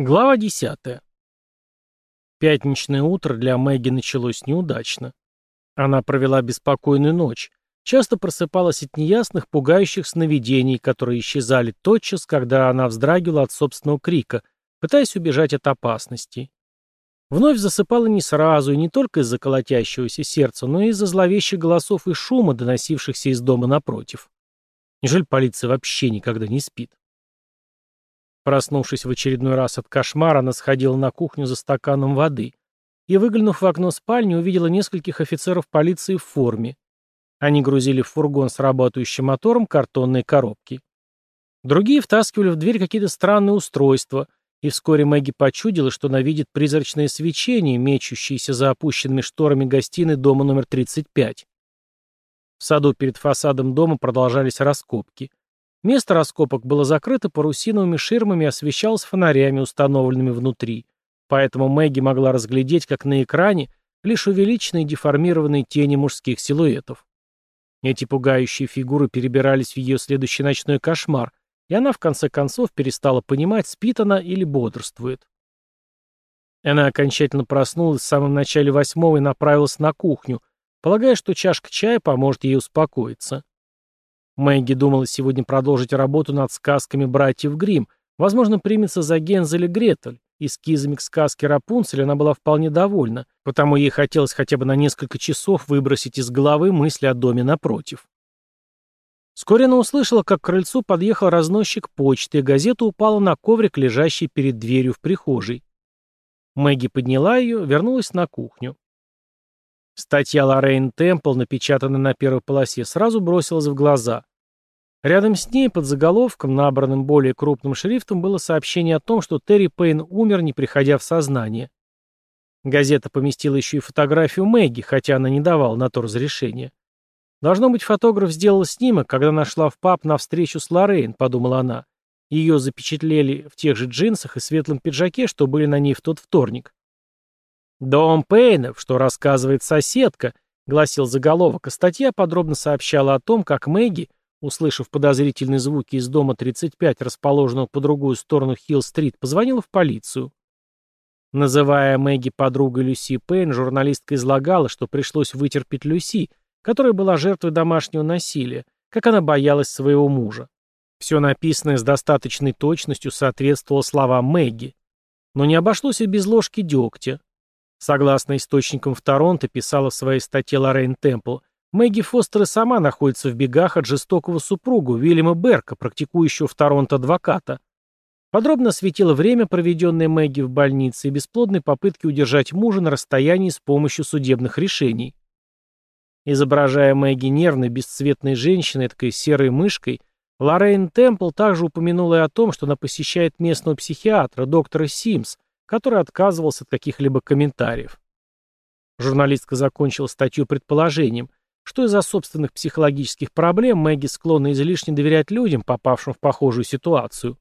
Глава 10. Пятничное утро для Мэгги началось неудачно. Она провела беспокойную ночь, часто просыпалась от неясных, пугающих сновидений, которые исчезали тотчас, когда она вздрагивала от собственного крика, пытаясь убежать от опасности. Вновь засыпала не сразу, и не только из-за колотящегося сердца, но и из-за зловещих голосов и шума, доносившихся из дома напротив. Неужели полиция вообще никогда не спит? Проснувшись в очередной раз от кошмара, она сходила на кухню за стаканом воды и, выглянув в окно спальни, увидела нескольких офицеров полиции в форме. Они грузили в фургон с работающим мотором картонные коробки. Другие втаскивали в дверь какие-то странные устройства, и вскоре Мэгги почудила, что она видит призрачное свечение, мечущееся за опущенными шторами гостиной дома номер 35. В саду перед фасадом дома продолжались раскопки. Место раскопок было закрыто парусиновыми ширмами и освещалось фонарями, установленными внутри. Поэтому Мэгги могла разглядеть, как на экране, лишь увеличенные деформированные тени мужских силуэтов. Эти пугающие фигуры перебирались в ее следующий ночной кошмар, и она в конце концов перестала понимать, спит она или бодрствует. Она окончательно проснулась в самом начале восьмого и направилась на кухню, Полагая, что чашка чая поможет ей успокоиться. Мэгги думала сегодня продолжить работу над сказками братьев Гримм. Возможно, примется за Гензель и Гретель. Эскизами к сказке Рапунцель она была вполне довольна, потому ей хотелось хотя бы на несколько часов выбросить из головы мысли о доме напротив. Вскоре она услышала, как к крыльцу подъехал разносчик почты, и газета упала на коврик, лежащий перед дверью в прихожей. Мэгги подняла ее, вернулась на кухню. Статья Лоррейн Темпл, напечатанная на первой полосе, сразу бросилась в глаза. Рядом с ней, под заголовком, набранным более крупным шрифтом, было сообщение о том, что Терри Пейн умер, не приходя в сознание. Газета поместила еще и фотографию Мэгги, хотя она не давала на то разрешения. «Должно быть, фотограф сделал снимок, когда нашла в пап на встречу с Лоррейн», — подумала она. Ее запечатлели в тех же джинсах и светлом пиджаке, что были на ней в тот вторник. «Дом Пейнов», что рассказывает соседка, гласил заголовок, а статья подробно сообщала о том, как Мэгги, услышав подозрительные звуки из дома 35, расположенного по другую сторону Хилл-стрит, позвонила в полицию. Называя Мэгги подругой Люси Пейн, журналистка излагала, что пришлось вытерпеть Люси, которая была жертвой домашнего насилия, как она боялась своего мужа. Все написанное с достаточной точностью соответствовало словам Мэгги. Но не обошлось и без ложки дегтя. Согласно источникам в Торонто, писала в своей статье Лоррейн Темпл, Мэгги Фостер и сама находится в бегах от жестокого супруга Уильяма Берка, практикующего в Торонто адвоката. Подробно осветила время, проведенное Мэгги в больнице, и бесплодные попытки удержать мужа на расстоянии с помощью судебных решений. Изображая Мэгги нервной, бесцветной женщиной, такой серой мышкой, Лоррейн Темпл также упомянула и о том, что она посещает местного психиатра, доктора Симс, который отказывался от каких-либо комментариев. Журналистка закончила статью предположением, что из-за собственных психологических проблем Мэгги склонна излишне доверять людям, попавшим в похожую ситуацию.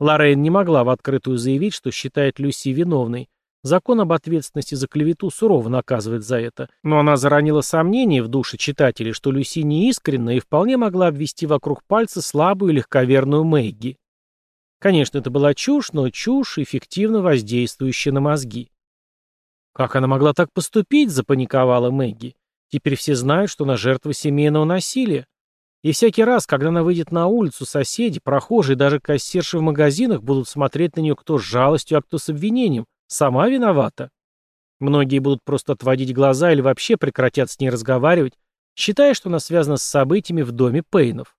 Лоррейн не могла в открытую заявить, что считает Люси виновной. Закон об ответственности за клевету сурово наказывает за это, но она заронила сомнение в душе читателей, что Люси неискренна и вполне могла обвести вокруг пальца слабую и легковерную Мэгги. Конечно, это была чушь, но чушь, эффективно воздействующая на мозги. «Как она могла так поступить?» — запаниковала Мэгги. «Теперь все знают, что она жертва семейного насилия. И всякий раз, когда она выйдет на улицу, соседи, прохожие, даже кассирши в магазинах будут смотреть на нее кто с жалостью, а кто с обвинением. Сама виновата. Многие будут просто отводить глаза или вообще прекратят с ней разговаривать, считая, что она связана с событиями в доме Пейнов.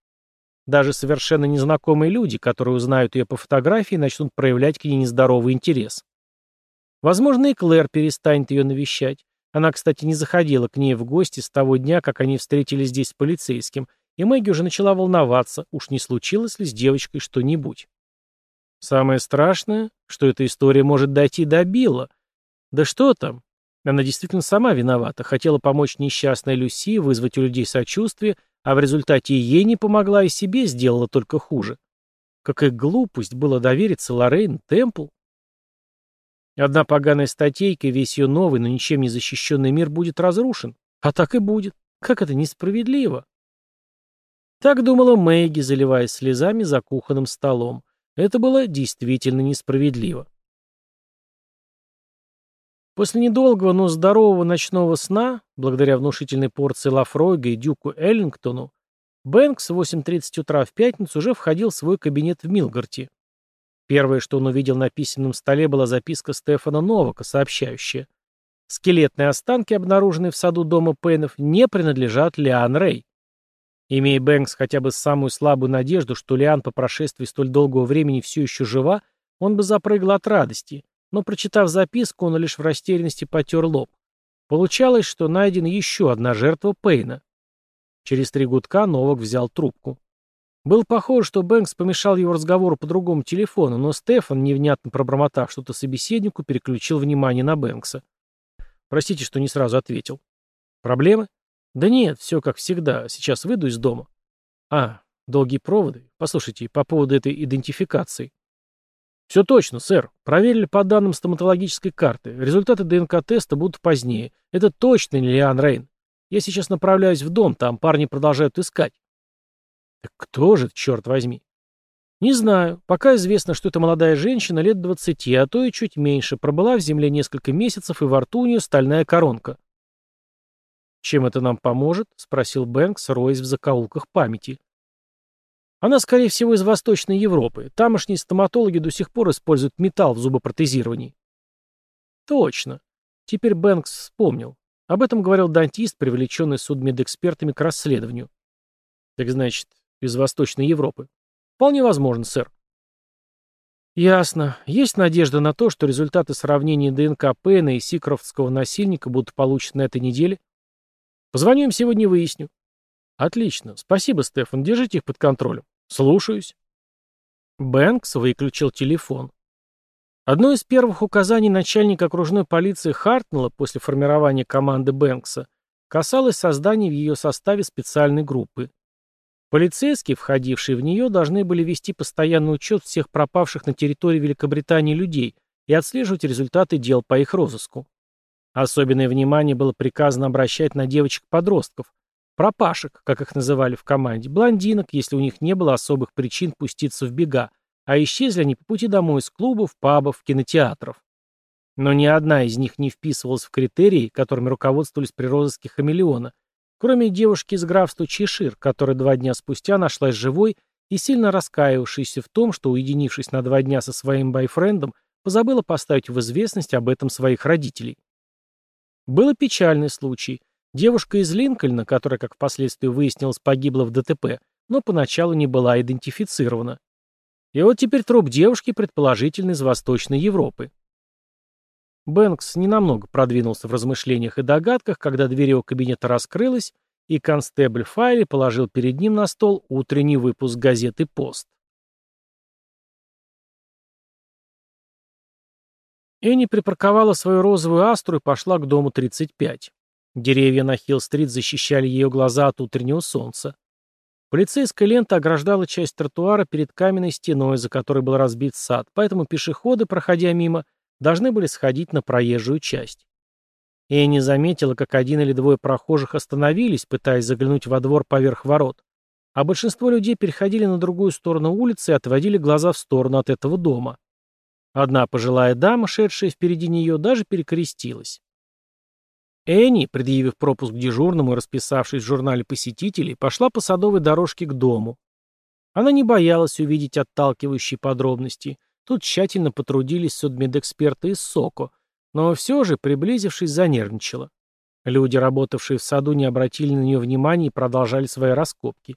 Даже совершенно незнакомые люди, которые узнают ее по фотографии, начнут проявлять к ней нездоровый интерес. Возможно, и Клэр перестанет ее навещать. Она, кстати, не заходила к ней в гости с того дня, как они встретились здесь с полицейским, и Мэгги уже начала волноваться, уж не случилось ли с девочкой что-нибудь. Самое страшное, что эта история может дойти до Билла. Да что там? Она действительно сама виновата, хотела помочь несчастной Люси, вызвать у людей сочувствие – а в результате ей не помогла и себе сделала только хуже. Какая глупость было довериться Лоррейн Темпл. Одна поганая статейка, весь ее новый, но ничем не защищенный мир будет разрушен. А так и будет. Как это несправедливо. Так думала Мэгги, заливаясь слезами за кухонным столом. Это было действительно несправедливо. После недолгого, но здорового ночного сна, благодаря внушительной порции Лафройга и Дюку Эллингтону, Бэнкс в 8.30 утра в пятницу уже входил в свой кабинет в Милгарте. Первое, что он увидел на письменном столе, была записка Стефана Новака, сообщающая. Скелетные останки, обнаруженные в саду дома Пейнов, не принадлежат Лиан Рэй. Имея Бэнкс хотя бы самую слабую надежду, что Лиан по прошествии столь долгого времени все еще жива, он бы запрыгал от радости но, прочитав записку, он лишь в растерянности потер лоб. Получалось, что найдена еще одна жертва Пейна. Через три гудка Новак взял трубку. Был похоже, что Бэнкс помешал его разговору по другому телефону, но Стефан, невнятно пробормотав что-то собеседнику, переключил внимание на Бэнкса. «Простите, что не сразу ответил». «Проблемы?» «Да нет, все как всегда. Сейчас выйду из дома». «А, долгие проводы? Послушайте, по поводу этой идентификации». «Все точно, сэр. Проверили по данным стоматологической карты. Результаты ДНК-теста будут позднее. Это точно не Рейн. Я сейчас направляюсь в дом, там парни продолжают искать». «Так кто же, черт возьми?» «Не знаю. Пока известно, что это молодая женщина лет двадцати, а то и чуть меньше, пробыла в земле несколько месяцев, и во рту у нее стальная коронка». «Чем это нам поможет?» — спросил Бэнкс, роясь в закоулках памяти. Она, скорее всего, из Восточной Европы. Тамошние стоматологи до сих пор используют металл в зубопротезировании. Точно. Теперь Бэнкс вспомнил. Об этом говорил дантист, привлеченный судмедэкспертами к расследованию. Так значит, из Восточной Европы. Вполне возможно, сэр. Ясно. Есть надежда на то, что результаты сравнения ДНК Пэна и Сикрофтского насильника будут получены на этой неделе? Позвоню им сегодня и выясню. Отлично. Спасибо, Стефан. Держите их под контролем. «Слушаюсь». Бэнкс выключил телефон. Одно из первых указаний начальника окружной полиции Хартнелла после формирования команды Бэнкса касалось создания в ее составе специальной группы. Полицейские, входившие в нее, должны были вести постоянный учет всех пропавших на территории Великобритании людей и отслеживать результаты дел по их розыску. Особенное внимание было приказано обращать на девочек-подростков, Пропашек, как их называли в команде, блондинок, если у них не было особых причин пуститься в бега, а исчезли они по пути домой из клубов, пабов, кинотеатров. Но ни одна из них не вписывалась в критерии, которыми руководствовались при розыске хамелеона, кроме девушки из графства Чешир, которая два дня спустя нашлась живой и сильно раскаявшаяся в том, что, уединившись на два дня со своим байфрендом, позабыла поставить в известность об этом своих родителей. Было печальный случай – Девушка из Линкольна, которая, как впоследствии выяснилось, погибла в ДТП, но поначалу не была идентифицирована. И вот теперь труп девушки, предположительно, из Восточной Европы. Бэнкс ненамного продвинулся в размышлениях и догадках, когда дверь его кабинета раскрылась, и констебль Файли положил перед ним на стол утренний выпуск газеты «Пост». Энни припарковала свою розовую астру и пошла к дому 35. Деревья на Хилл-стрит защищали ее глаза от утреннего солнца. Полицейская лента ограждала часть тротуара перед каменной стеной, за которой был разбит сад, поэтому пешеходы, проходя мимо, должны были сходить на проезжую часть. Энни заметила, как один или двое прохожих остановились, пытаясь заглянуть во двор поверх ворот, а большинство людей переходили на другую сторону улицы и отводили глаза в сторону от этого дома. Одна пожилая дама, шедшая впереди нее, даже перекрестилась. Энни, предъявив пропуск дежурному и расписавшись в журнале посетителей, пошла по садовой дорожке к дому. Она не боялась увидеть отталкивающие подробности. Тут тщательно потрудились судмедэксперты из СОКО, но все же, приблизившись, занервничала. Люди, работавшие в саду, не обратили на нее внимания и продолжали свои раскопки.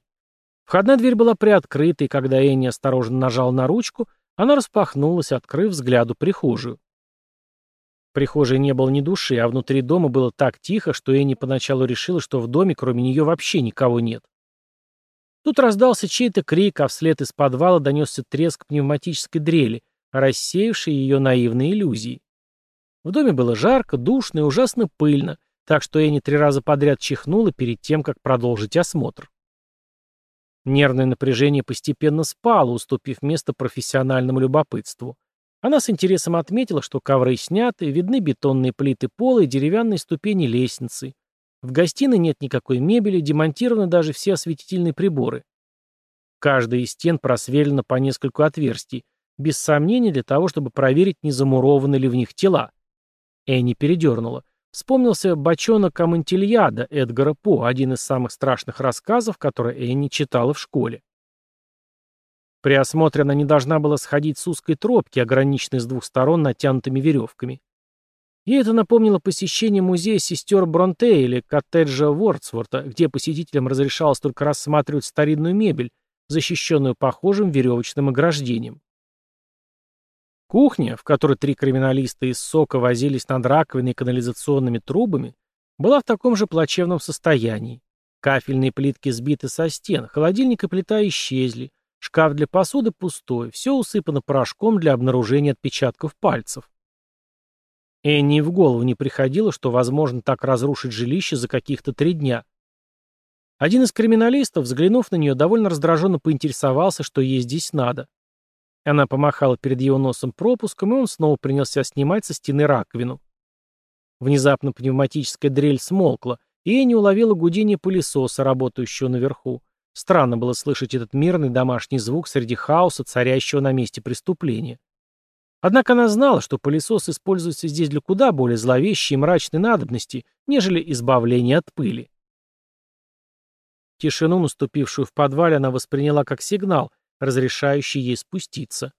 Входная дверь была приоткрыта, и когда Энни осторожно нажал на ручку, она распахнулась, открыв взгляду прихожую прихожей не было ни души, а внутри дома было так тихо, что Энни поначалу решила, что в доме кроме нее вообще никого нет. Тут раздался чей-то крик, а вслед из подвала донесся треск пневматической дрели, рассеявший ее наивные иллюзии. В доме было жарко, душно и ужасно пыльно, так что Энни три раза подряд чихнула перед тем, как продолжить осмотр. Нервное напряжение постепенно спало, уступив место профессиональному любопытству. Она с интересом отметила, что ковры сняты, видны бетонные плиты пола и деревянные ступени лестницы. В гостиной нет никакой мебели, демонтированы даже все осветительные приборы. Каждая из стен просверлена по нескольку отверстий, без сомнения для того, чтобы проверить, не замурованы ли в них тела. Энни передернула. Вспомнился бочонок Амантильяда Эдгара По, один из самых страшных рассказов, которые Энни читала в школе. При осмотре она не должна была сходить с узкой тропки, ограниченной с двух сторон натянутыми веревками. Ей это напомнило посещение музея сестер Бронте или коттеджа Вордсворта, где посетителям разрешалось только рассматривать старинную мебель, защищенную похожим веревочным ограждением. Кухня, в которой три криминалиста из сока возились над раковиной и канализационными трубами, была в таком же плачевном состоянии. Кафельные плитки сбиты со стен, холодильник и плита исчезли, Шкаф для посуды пустой, все усыпано порошком для обнаружения отпечатков пальцев. Энни в голову не приходило, что возможно так разрушить жилище за каких-то три дня. Один из криминалистов, взглянув на нее, довольно раздраженно поинтересовался, что ей здесь надо. Она помахала перед его носом пропуском, и он снова принялся снимать со стены раковину. Внезапно пневматическая дрель смолкла, и Энни уловила гудение пылесоса, работающего наверху. Странно было слышать этот мирный домашний звук среди хаоса, царящего на месте преступления. Однако она знала, что пылесос используется здесь для куда более зловещей и мрачной надобности, нежели избавление от пыли. Тишину, наступившую в подвале, она восприняла как сигнал, разрешающий ей спуститься.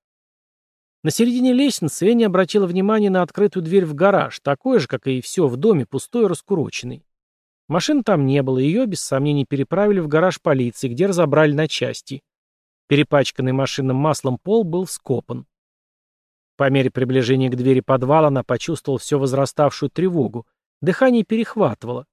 На середине лестницы Энни обратила внимание на открытую дверь в гараж, такой же, как и все в доме, пустой и раскуроченный. Машин там не было, ее, без сомнений, переправили в гараж полиции, где разобрали на части. Перепачканный машинным маслом пол был вскопан. По мере приближения к двери подвала она почувствовала все возраставшую тревогу. Дыхание перехватывало.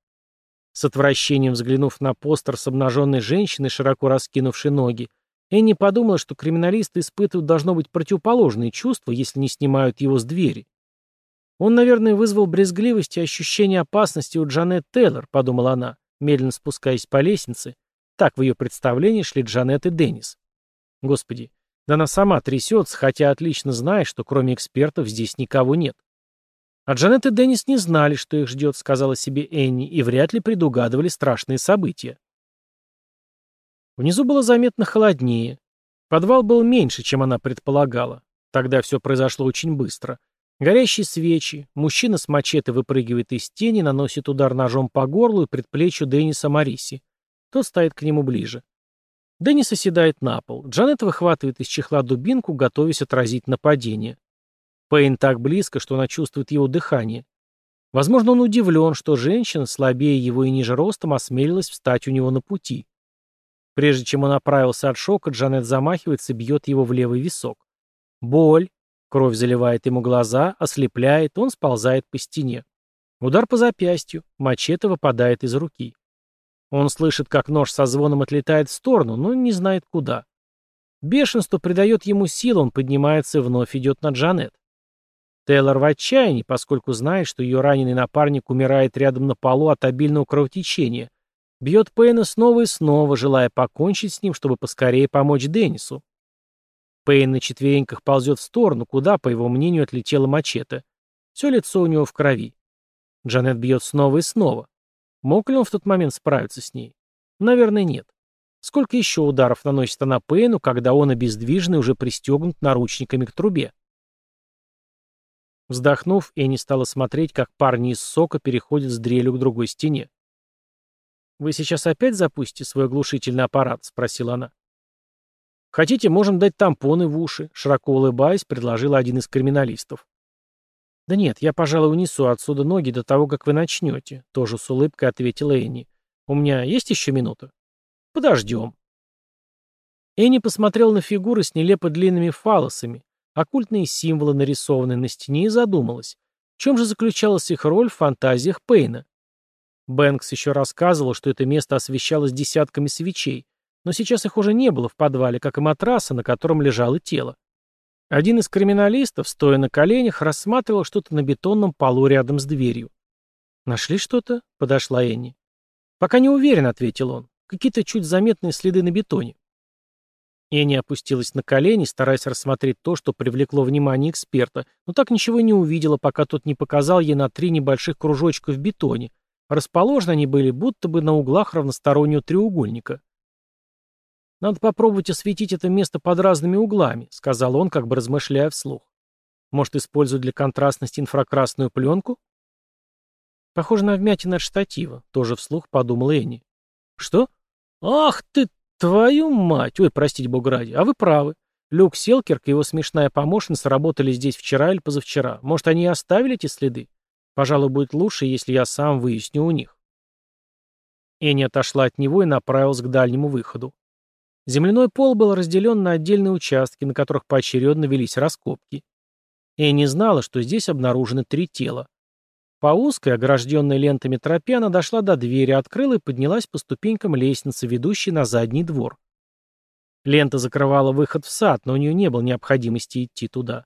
С отвращением взглянув на постер с обнаженной женщиной, широко раскинувшей ноги, Энни подумала, что криминалисты испытывают должно быть противоположные чувства, если не снимают его с двери. «Он, наверное, вызвал брезгливость и ощущение опасности у Джанет Тейлор», — подумала она, медленно спускаясь по лестнице. Так в ее представлении шли Джанет и Деннис. Господи, да она сама трясется, хотя отлично знает, что кроме экспертов здесь никого нет. А Джанет и Деннис не знали, что их ждет, сказала себе Энни, и вряд ли предугадывали страшные события. Внизу было заметно холоднее. Подвал был меньше, чем она предполагала. Тогда все произошло очень быстро. Горящие свечи. Мужчина с мачете выпрыгивает из тени, наносит удар ножом по горлу и предплечью Денниса Мариси. Тот стоит к нему ближе. Деннис оседает на пол. Джанет выхватывает из чехла дубинку, готовясь отразить нападение. Пейн так близко, что она чувствует его дыхание. Возможно, он удивлен, что женщина, слабее его и ниже ростом, осмелилась встать у него на пути. Прежде чем он оправился от шока, Джанет замахивается и бьет его в левый висок. Боль, Кровь заливает ему глаза, ослепляет, он сползает по стене. Удар по запястью, мачете выпадает из руки. Он слышит, как нож со звоном отлетает в сторону, но не знает куда. Бешенство придает ему сил, он поднимается и вновь идет на Джанет. Тейлор в отчаянии, поскольку знает, что ее раненый напарник умирает рядом на полу от обильного кровотечения. Бьет Пейна снова и снова, желая покончить с ним, чтобы поскорее помочь Деннису. Пейн на четвереньках ползет в сторону, куда, по его мнению, отлетела мачете. Все лицо у него в крови. Джанет бьет снова и снова. Мог ли он в тот момент справиться с ней? Наверное, нет. Сколько еще ударов наносит она Пейну, когда он обездвиженный уже пристегнут наручниками к трубе? Вздохнув, Энни стала смотреть, как парни из сока переходят с дрелью к другой стене. «Вы сейчас опять запустите свой оглушительный аппарат?» — спросила она. Хотите, можем дать тампоны в уши, широко улыбаясь, предложил один из криминалистов. Да нет, я, пожалуй, унесу отсюда ноги до того, как вы начнете, тоже с улыбкой ответила Энни. У меня есть еще минута? Подождем. Энни посмотрел на фигуры с нелепо длинными фалосами, оккультные символы, нарисованные на стене, и задумалась, в чем же заключалась их роль в фантазиях Пейна. Бэнкс еще рассказывал, что это место освещалось десятками свечей, но сейчас их уже не было в подвале, как и матраса, на котором лежало тело. Один из криминалистов, стоя на коленях, рассматривал что-то на бетонном полу рядом с дверью. «Нашли что-то?» — подошла Энни. «Пока не уверен», — ответил он. «Какие-то чуть заметные следы на бетоне». Энни опустилась на колени, стараясь рассмотреть то, что привлекло внимание эксперта, но так ничего не увидела, пока тот не показал ей на три небольших кружочка в бетоне. Расположены они были будто бы на углах равностороннего треугольника. Надо попробовать осветить это место под разными углами, сказал он, как бы размышляя вслух. Может, использовать для контрастности инфракрасную пленку? Похоже на вмятина от штатива, тоже вслух подумал Энни. Что? Ах ты, твою мать! Ой, простите бог ради, а вы правы. Люк Селкерк и его смешная помощница работали здесь вчера или позавчера. Может, они и оставили эти следы? Пожалуй, будет лучше, если я сам выясню у них. Энни отошла от него и направилась к дальнему выходу. Земляной пол был разделен на отдельные участки, на которых поочередно велись раскопки. Энни знала, что здесь обнаружены три тела. По узкой, огражденной лентами тропе, она дошла до двери, открыла и поднялась по ступенькам лестницы, ведущей на задний двор. Лента закрывала выход в сад, но у нее не было необходимости идти туда.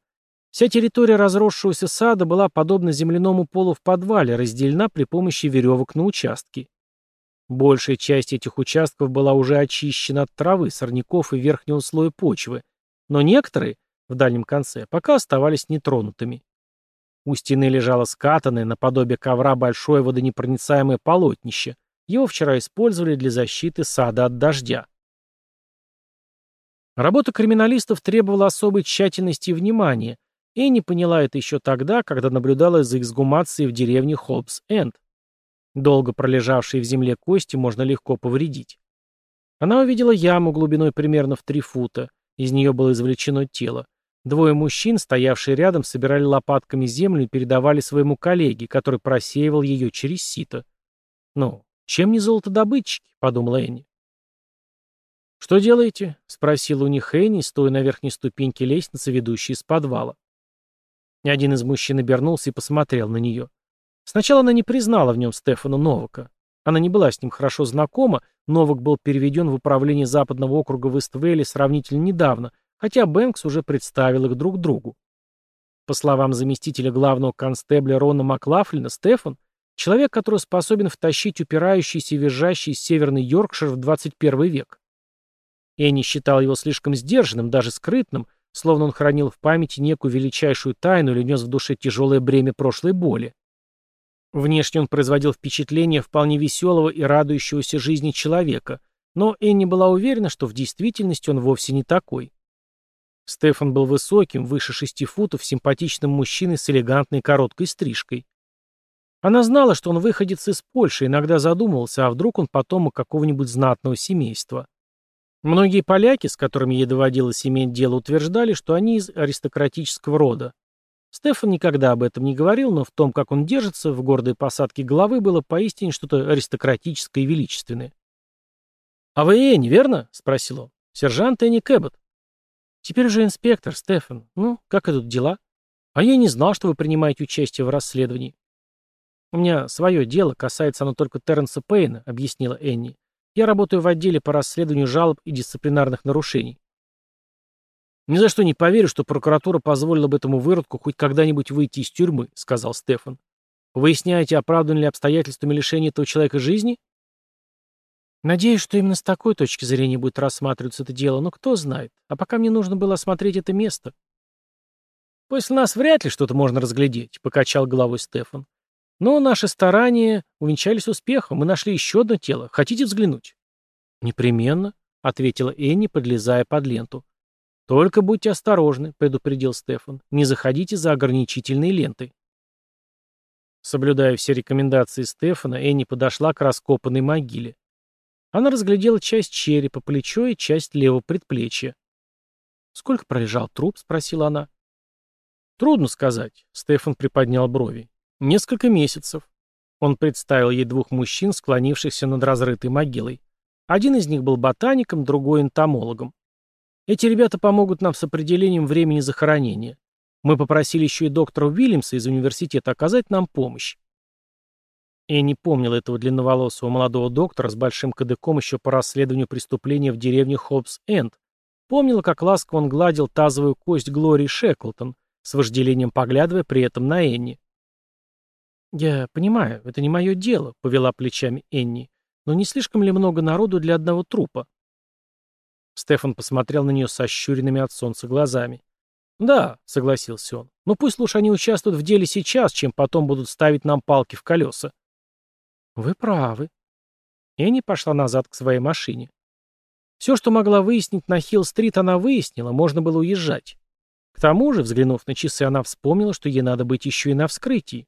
Вся территория разросшегося сада была подобна земляному полу в подвале, разделена при помощи веревок на участки. Большая часть этих участков была уже очищена от травы, сорняков и верхнего слоя почвы, но некоторые, в дальнем конце, пока оставались нетронутыми. У стены лежало скатанное, наподобие ковра, большое водонепроницаемое полотнище. Его вчера использовали для защиты сада от дождя. Работа криминалистов требовала особой тщательности и внимания. и не поняла это еще тогда, когда наблюдала за эксгумацией в деревне Холбс-Энд. Долго пролежавшие в земле кости можно легко повредить. Она увидела яму глубиной примерно в три фута. Из нее было извлечено тело. Двое мужчин, стоявшие рядом, собирали лопатками землю и передавали своему коллеге, который просеивал ее через сито. «Ну, чем не золотодобытчики?» — подумала Энни. «Что делаете?» — спросила у них Энни, стоя на верхней ступеньке лестницы, ведущей из подвала. Один из мужчин обернулся и посмотрел на нее. Сначала она не признала в нем Стефана Новака. Она не была с ним хорошо знакома, Новак был переведен в управление Западного округа в Иствейле сравнительно недавно, хотя Бэнкс уже представил их друг другу. По словам заместителя главного констебля Рона Маклафлина, Стефан – человек, который способен втащить упирающийся и визжащий северный Йоркшир в 21 век. Энни считал его слишком сдержанным, даже скрытным, словно он хранил в памяти некую величайшую тайну или нес в душе тяжелое бремя прошлой боли. Внешне он производил впечатление вполне веселого и радующегося жизни человека, но Энни была уверена, что в действительности он вовсе не такой. Стефан был высоким, выше шести футов, симпатичным мужчиной с элегантной короткой стрижкой. Она знала, что он выходец из Польши, иногда задумывался, а вдруг он потомок какого-нибудь знатного семейства. Многие поляки, с которыми ей доводилось иметь дело, утверждали, что они из аристократического рода. Стефан никогда об этом не говорил, но в том, как он держится, в гордой посадке головы было поистине что-то аристократическое и величественное. «А вы Энни, верно?» — спросил он. «Сержант Энни Кэббот». «Теперь уже инспектор, Стефан. Ну, как идут дела?» «А я не знал, что вы принимаете участие в расследовании». «У меня свое дело, касается оно только Терренса Пейна», — объяснила Энни. «Я работаю в отделе по расследованию жалоб и дисциплинарных нарушений». «Ни за что не поверю, что прокуратура позволила бы этому выродку хоть когда-нибудь выйти из тюрьмы», — сказал Стефан. «Выясняете, оправданы ли обстоятельствами лишения этого человека жизни?» «Надеюсь, что именно с такой точки зрения будет рассматриваться это дело, но кто знает. А пока мне нужно было осмотреть это место». «После нас вряд ли что-то можно разглядеть», — покачал головой Стефан. «Но наши старания увенчались успехом. Мы нашли еще одно тело. Хотите взглянуть?» «Непременно», — ответила Энни, подлезая под ленту. «Только будьте осторожны», — предупредил Стефан. «Не заходите за ограничительные ленты». Соблюдая все рекомендации Стефана, Энни подошла к раскопанной могиле. Она разглядела часть черепа, плечо и часть левого предплечья. «Сколько пролежал труп?» — спросила она. «Трудно сказать», — Стефан приподнял брови. «Несколько месяцев». Он представил ей двух мужчин, склонившихся над разрытой могилой. Один из них был ботаником, другой — энтомологом. Эти ребята помогут нам с определением времени захоронения. Мы попросили еще и доктора Уильямса из университета оказать нам помощь. Я не помнил этого длинноволосого молодого доктора с большим кадыком еще по расследованию преступления в деревне Хоббс-Энд. Помнила, как ласково он гладил тазовую кость Глори Шеклтон, с вожделением поглядывая при этом на Энни. «Я понимаю, это не мое дело», — повела плечами Энни. «Но не слишком ли много народу для одного трупа?» Стефан посмотрел на нее со щуренными от солнца глазами. «Да», — согласился он, — «но пусть лучше они участвуют в деле сейчас, чем потом будут ставить нам палки в колеса». «Вы правы». Энни пошла назад к своей машине. Все, что могла выяснить на Хилл-стрит, она выяснила, можно было уезжать. К тому же, взглянув на часы, она вспомнила, что ей надо быть еще и на вскрытии.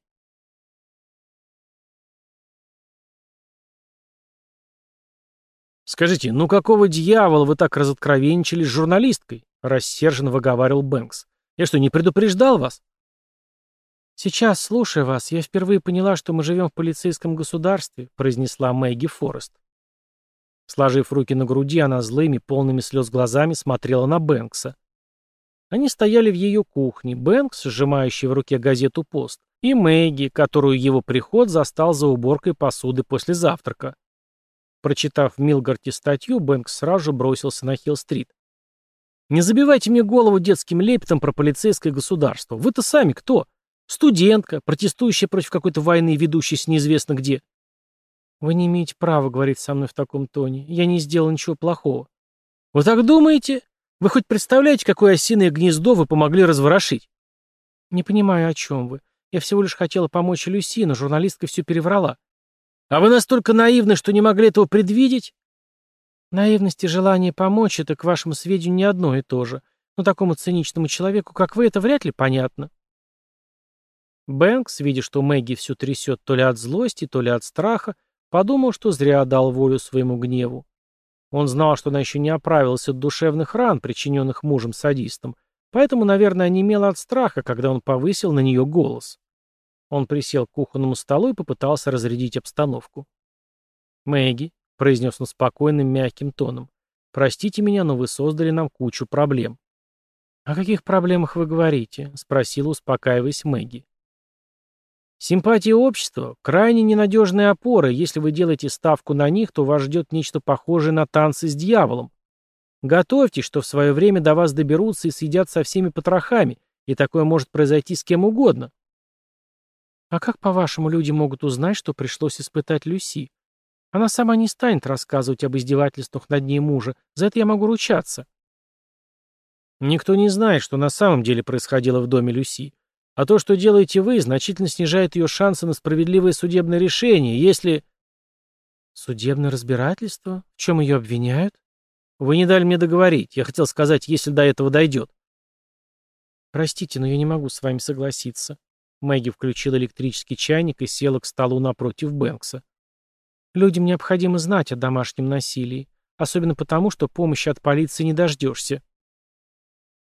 «Скажите, ну какого дьявола вы так разоткровенничали с журналисткой?» — рассерженно выговаривал Бэнкс. «Я что, не предупреждал вас?» «Сейчас, слушая вас, я впервые поняла, что мы живем в полицейском государстве», — произнесла Мэгги Форест. Сложив руки на груди, она злыми, полными слез глазами смотрела на Бэнкса. Они стояли в ее кухне, Бэнкс, сжимающий в руке газету «Пост», и Мэгги, которую его приход застал за уборкой посуды после завтрака. Прочитав Милгарте статью, Бэнк сразу же бросился на Хилл-стрит. «Не забивайте мне голову детским лепетом про полицейское государство. Вы-то сами кто? Студентка, протестующая против какой-то войны, ведущейся неизвестно где». «Вы не имеете права говорить со мной в таком тоне. Я не сделал ничего плохого». «Вы так думаете? Вы хоть представляете, какое осиное гнездо вы помогли разворошить?» «Не понимаю, о чем вы. Я всего лишь хотела помочь Люси, но журналистка все переврала. А вы настолько наивны, что не могли этого предвидеть? Наивность и желание помочь — это, к вашему сведению, не одно и то же. Но такому циничному человеку, как вы, это вряд ли понятно. Бэнкс, видя, что Мэгги все трясет то ли от злости, то ли от страха, подумал, что зря дал волю своему гневу. Он знал, что она еще не оправилась от душевных ран, причиненных мужем-садистом, поэтому, наверное, онемела от страха, когда он повысил на нее голос. Он присел к кухонному столу и попытался разрядить обстановку. «Мэгги», — произнес он спокойным, мягким тоном, — «простите меня, но вы создали нам кучу проблем». «О каких проблемах вы говорите?» — спросила, успокаиваясь Мэгги. «Симпатии общества — крайне ненадежные опоры. Если вы делаете ставку на них, то вас ждет нечто похожее на танцы с дьяволом. Готовьтесь, что в свое время до вас доберутся и съедят со всеми потрохами, и такое может произойти с кем угодно. «А как, по-вашему, люди могут узнать, что пришлось испытать Люси? Она сама не станет рассказывать об издевательствах над ней мужа. За это я могу ручаться». «Никто не знает, что на самом деле происходило в доме Люси. А то, что делаете вы, значительно снижает ее шансы на справедливое судебное решение, если...» «Судебное разбирательство? В чем ее обвиняют?» «Вы не дали мне договорить. Я хотел сказать, если до этого дойдет». «Простите, но я не могу с вами согласиться», Мэгги включил электрический чайник и села к столу напротив Бэнкса. «Людям необходимо знать о домашнем насилии, особенно потому, что помощи от полиции не дождешься».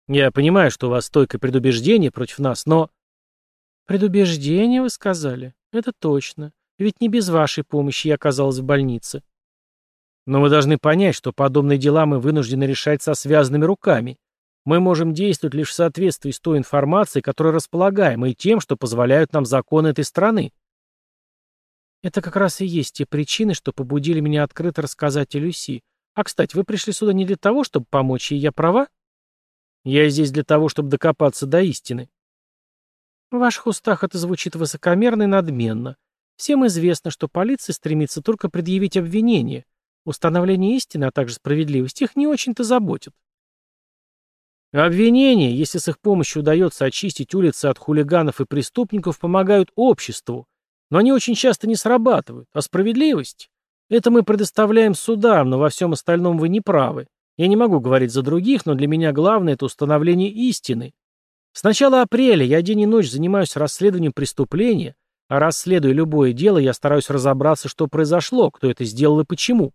«Я понимаю, что у вас стойкое предубеждение против нас, но...» «Предубеждение, вы сказали? Это точно. Ведь не без вашей помощи я оказалась в больнице». «Но вы должны понять, что подобные дела мы вынуждены решать со связанными руками», мы можем действовать лишь в соответствии с той информацией, которой располагаем, и тем, что позволяют нам законы этой страны. Это как раз и есть те причины, что побудили меня открыто рассказать о Люси. А, кстати, вы пришли сюда не для того, чтобы помочь, ей, я права? Я здесь для того, чтобы докопаться до истины. В ваших устах это звучит высокомерно и надменно. Всем известно, что полиция стремится только предъявить обвинение. Установление истины, а также справедливость их не очень-то заботит. Обвинения, если с их помощью удается очистить улицы от хулиганов и преступников, помогают обществу. Но они очень часто не срабатывают. А справедливость? Это мы предоставляем судам, но во всем остальном вы не правы. Я не могу говорить за других, но для меня главное – это установление истины. С начала апреля я день и ночь занимаюсь расследованием преступления, а расследуя любое дело, я стараюсь разобраться, что произошло, кто это сделал и почему.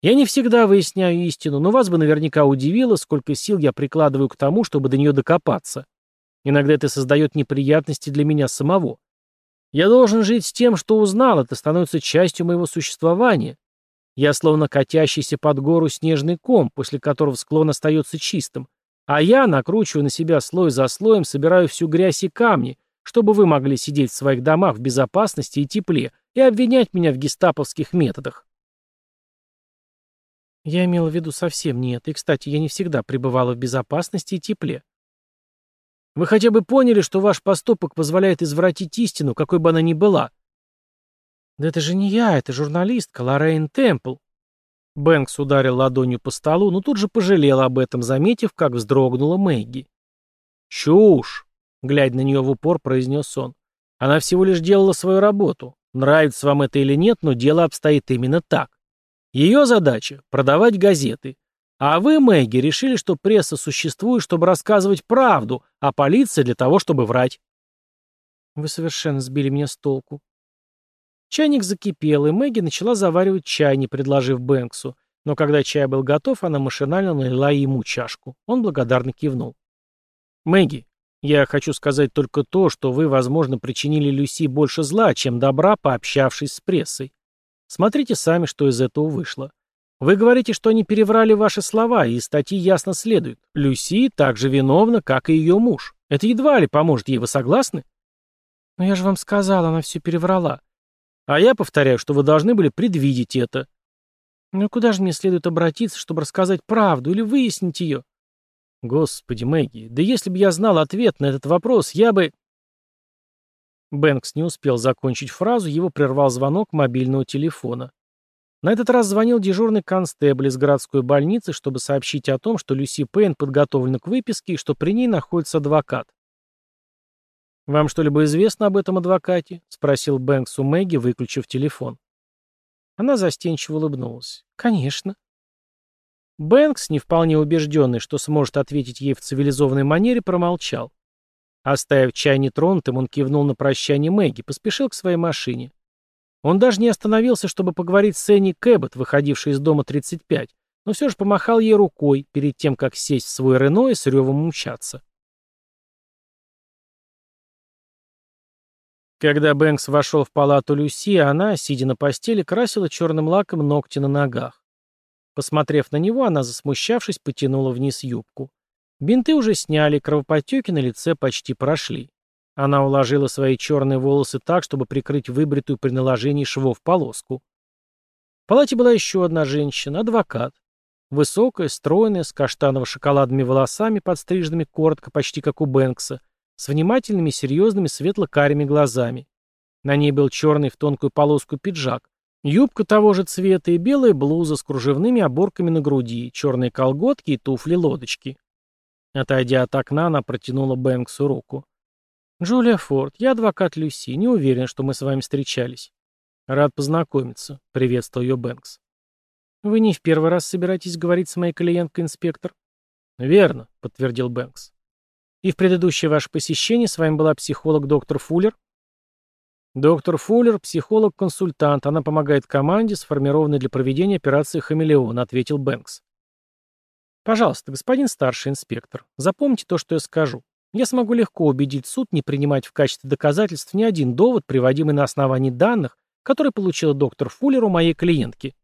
Я не всегда выясняю истину, но вас бы наверняка удивило, сколько сил я прикладываю к тому, чтобы до нее докопаться. Иногда это создает неприятности для меня самого. Я должен жить с тем, что узнал, это становится частью моего существования. Я словно катящийся под гору снежный ком, после которого склон остается чистым, а я накручиваю на себя слой за слоем, собираю всю грязь и камни, чтобы вы могли сидеть в своих домах в безопасности и тепле и обвинять меня в гестаповских методах. Я имела в виду совсем нет, и, кстати, я не всегда пребывала в безопасности и тепле. Вы хотя бы поняли, что ваш поступок позволяет извратить истину, какой бы она ни была. Да это же не я, это журналистка Лоррейн Темпл. Бэнкс ударил ладонью по столу, но тут же пожалел об этом, заметив, как вздрогнула Мэгги. «Чушь!» — глядя на нее в упор, произнес он. «Она всего лишь делала свою работу. Нравится вам это или нет, но дело обстоит именно так. Ее задача – продавать газеты. А вы, Мэгги, решили, что пресса существует, чтобы рассказывать правду, а полиция для того, чтобы врать. Вы совершенно сбили меня с толку. Чайник закипел, и Мэгги начала заваривать чай, не предложив Бэнксу. Но когда чай был готов, она машинально налила ему чашку. Он благодарно кивнул. «Мэгги, я хочу сказать только то, что вы, возможно, причинили Люси больше зла, чем добра, пообщавшись с прессой. Смотрите сами, что из этого вышло. Вы говорите, что они переврали ваши слова, и из статьи ясно следует. Люси так же виновна, как и ее муж. Это едва ли поможет ей, вы согласны? Но я же вам сказал, она все переврала. А я повторяю, что вы должны были предвидеть это. Ну куда же мне следует обратиться, чтобы рассказать правду или выяснить ее? Господи, Мэгги, да если бы я знал ответ на этот вопрос, я бы... Бэнкс не успел закончить фразу, его прервал звонок мобильного телефона. На этот раз звонил дежурный констебль из городской больницы, чтобы сообщить о том, что Люси Пейн подготовлена к выписке и что при ней находится адвокат. «Вам что-либо известно об этом адвокате?» — спросил Бэнкс у Мэгги, выключив телефон. Она застенчиво улыбнулась. «Конечно». Бэнкс, не вполне убежденный, что сможет ответить ей в цивилизованной манере, промолчал. Оставив чай нетронутым, он кивнул на прощание Мэгги, поспешил к своей машине. Он даже не остановился, чтобы поговорить с Энни Кэббот, выходившей из дома 35, но все же помахал ей рукой перед тем, как сесть в свой Рено и с ревом умчаться. Когда Бэнкс вошел в палату Люси, она, сидя на постели, красила черным лаком ногти на ногах. Посмотрев на него, она, засмущавшись, потянула вниз юбку. Бинты уже сняли, кровоподтеки на лице почти прошли. Она уложила свои черные волосы так, чтобы прикрыть выбритую при наложении швов полоску. В палате была еще одна женщина, адвокат. Высокая, стройная, с каштаново-шоколадными волосами, подстриженными коротко, почти как у Бэнкса, с внимательными, серьезными, светло-карими глазами. На ней был черный в тонкую полоску пиджак, юбка того же цвета и белая блуза с кружевными оборками на груди, черные колготки и туфли-лодочки. Отойдя от окна, она протянула Бэнксу руку. «Джулия Форд, я адвокат Люси, не уверен, что мы с вами встречались. Рад познакомиться», — приветствовал ее Бэнкс. «Вы не в первый раз собираетесь говорить с моей клиенткой, инспектор?» «Верно», — подтвердил Бэнкс. «И в предыдущее ваше посещение с вами была психолог доктор Фуллер?» «Доктор Фуллер — психолог-консультант. Она помогает команде, сформированной для проведения операции «Хамелеон», — ответил Бэнкс. Пожалуйста, господин старший инспектор, запомните то, что я скажу. Я смогу легко убедить суд не принимать в качестве доказательств ни один довод, приводимый на основании данных, которые получила доктор Фуллер у моей клиентки.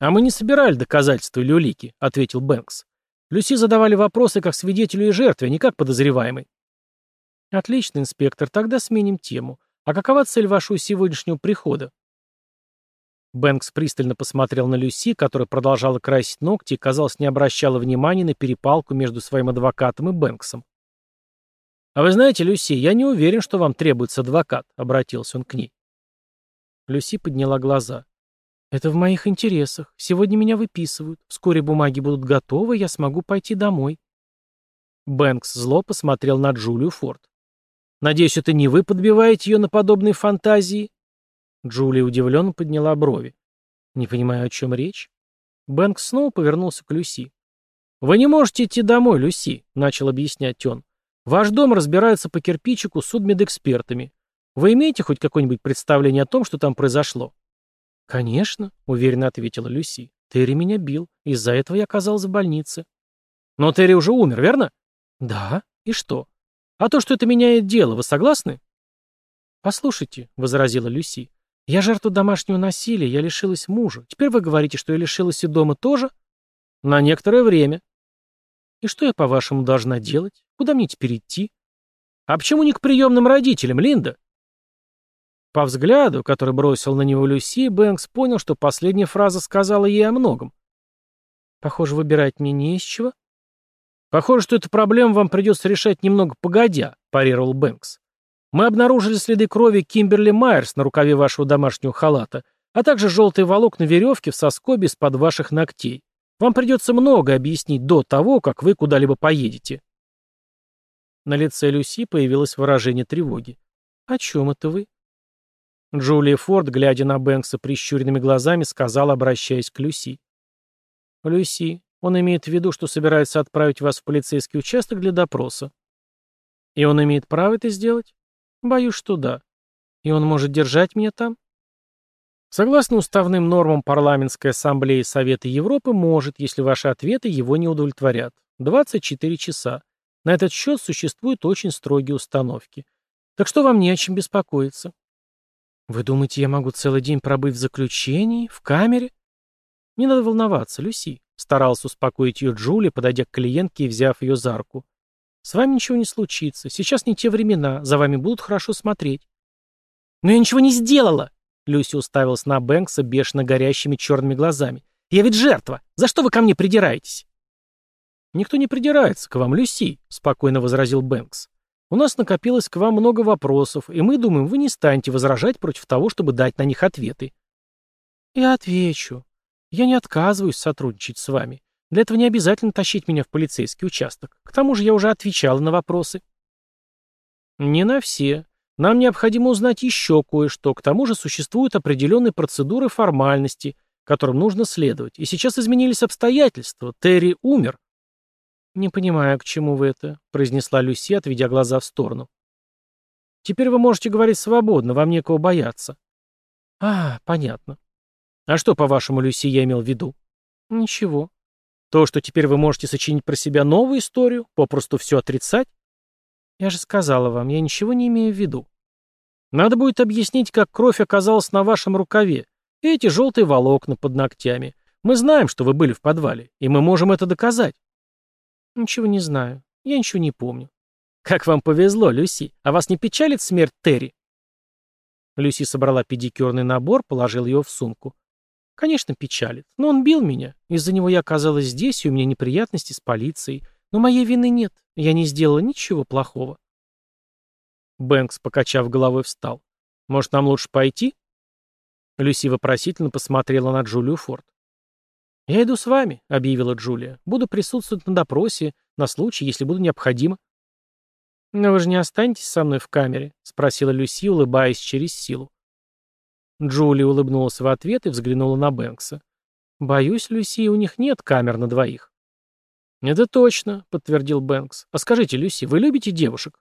«А мы не собирали доказательства или улики», — ответил Бэнкс. «Люси задавали вопросы как свидетелю и жертве, а не как подозреваемой. «Отлично, инспектор, тогда сменим тему. А какова цель вашего сегодняшнего прихода?» Бэнкс пристально посмотрел на Люси, которая продолжала красить ногти и, казалось, не обращала внимания на перепалку между своим адвокатом и Бэнксом. «А вы знаете, Люси, я не уверен, что вам требуется адвокат», — обратился он к ней. Люси подняла глаза. «Это в моих интересах. Сегодня меня выписывают. Вскоре бумаги будут готовы, я смогу пойти домой». Бэнкс зло посмотрел на Джулию Форд. «Надеюсь, это не вы подбиваете ее на подобные фантазии?» Джулия удивленно подняла брови. «Не понимаю, о чем речь?» Бэнк снова повернулся к Люси. «Вы не можете идти домой, Люси», — начал объяснять он. «Ваш дом разбирается по кирпичику судмедэкспертами. Вы имеете хоть какое-нибудь представление о том, что там произошло?» «Конечно», — уверенно ответила Люси. «Терри меня бил. Из-за этого я оказалась в больнице». «Но Терри уже умер, верно?» «Да. И что?» «А то, что это меняет дело, вы согласны?» «Послушайте», — возразила Люси, я жертва домашнего насилия, я лишилась мужа. Теперь вы говорите, что я лишилась и дома тоже? На некоторое время. И что я, по-вашему, должна делать? Куда мне теперь идти? А почему не к приемным родителям, Линда? По взгляду, который бросил на него Люси, Бэнкс понял, что последняя фраза сказала ей о многом. Похоже, выбирать мне не из чего. Похоже, что эту проблему вам придется решать немного погодя, парировал Бэнкс. Мы обнаружили следы крови Кимберли Майерс на рукаве вашего домашнего халата, а также желтые волокна веревки в соскобе из-под ваших ногтей. Вам придется много объяснить до того, как вы куда-либо поедете». На лице Люси появилось выражение тревоги. «О чем это вы?» Джулия Форд, глядя на Бэнкса прищуренными глазами, сказала, обращаясь к Люси. «Люси, он имеет в виду, что собирается отправить вас в полицейский участок для допроса». «И он имеет право это сделать?» Боюсь, что да. И он может держать меня там? Согласно уставным нормам Парламентской Ассамблеи Совета Европы, может, если ваши ответы его не удовлетворят. 24 часа. На этот счет существуют очень строгие установки. Так что вам не о чем беспокоиться. Вы думаете, я могу целый день пробыть в заключении, в камере? Не надо волноваться, Люси. Старался успокоить ее Джулия, подойдя к клиентке и взяв ее за руку. С вами ничего не случится. Сейчас не те времена. За вами будут хорошо смотреть. Но я ничего не сделала. Люси уставилась на Бэнкса бешено горящими черными глазами. Я ведь жертва. За что вы ко мне придираетесь? Никто не придирается к вам, Люси, спокойно возразил Бэнкс. У нас накопилось к вам много вопросов, и мы думаем, вы не станете возражать против того, чтобы дать на них ответы. Я отвечу. Я не отказываюсь сотрудничать с вами. Для этого не обязательно тащить меня в полицейский участок. К тому же я уже отвечал на вопросы. Не на все. Нам необходимо узнать еще кое-что. К тому же существуют определенные процедуры формальности, которым нужно следовать. И сейчас изменились обстоятельства. Терри умер. «Не понимаю, к чему вы это», — произнесла Люси, отведя глаза в сторону. «Теперь вы можете говорить свободно, вам некого бояться». «А, понятно». «А что, по-вашему, Люси, я имел в виду?» «Ничего. То, что теперь вы можете сочинить про себя новую историю, попросту все отрицать? Я же сказала вам, я ничего не имею в виду. Надо будет объяснить, как кровь оказалась на вашем рукаве и эти желтые волокна под ногтями. Мы знаем, что вы были в подвале, и мы можем это доказать. Ничего не знаю. Я ничего не помню. Как вам повезло, Люси. А вас не печалит смерть Терри? Люси собрала педикюрный набор, положил его в сумку. Конечно, печалит, но он бил меня. Из-за него я оказалась здесь, и у меня неприятности с полицией. Но моей вины нет. Я не сделала ничего плохого. Бэнкс, покачав головой, встал. «Может, нам лучше пойти?» Люси вопросительно посмотрела на Джулию Форд. «Я иду с вами», — объявила Джулия. «Буду присутствовать на допросе, на случай, если буду необходимо». «Но вы же не останетесь со мной в камере?» — спросила Люси, улыбаясь через силу. Джули улыбнулась в ответ и взглянула на Бэнкса. «Боюсь, Люси, у них нет камер на двоих». «Это точно», — подтвердил Бэнкс. «А скажите, Люси, вы любите девушек?»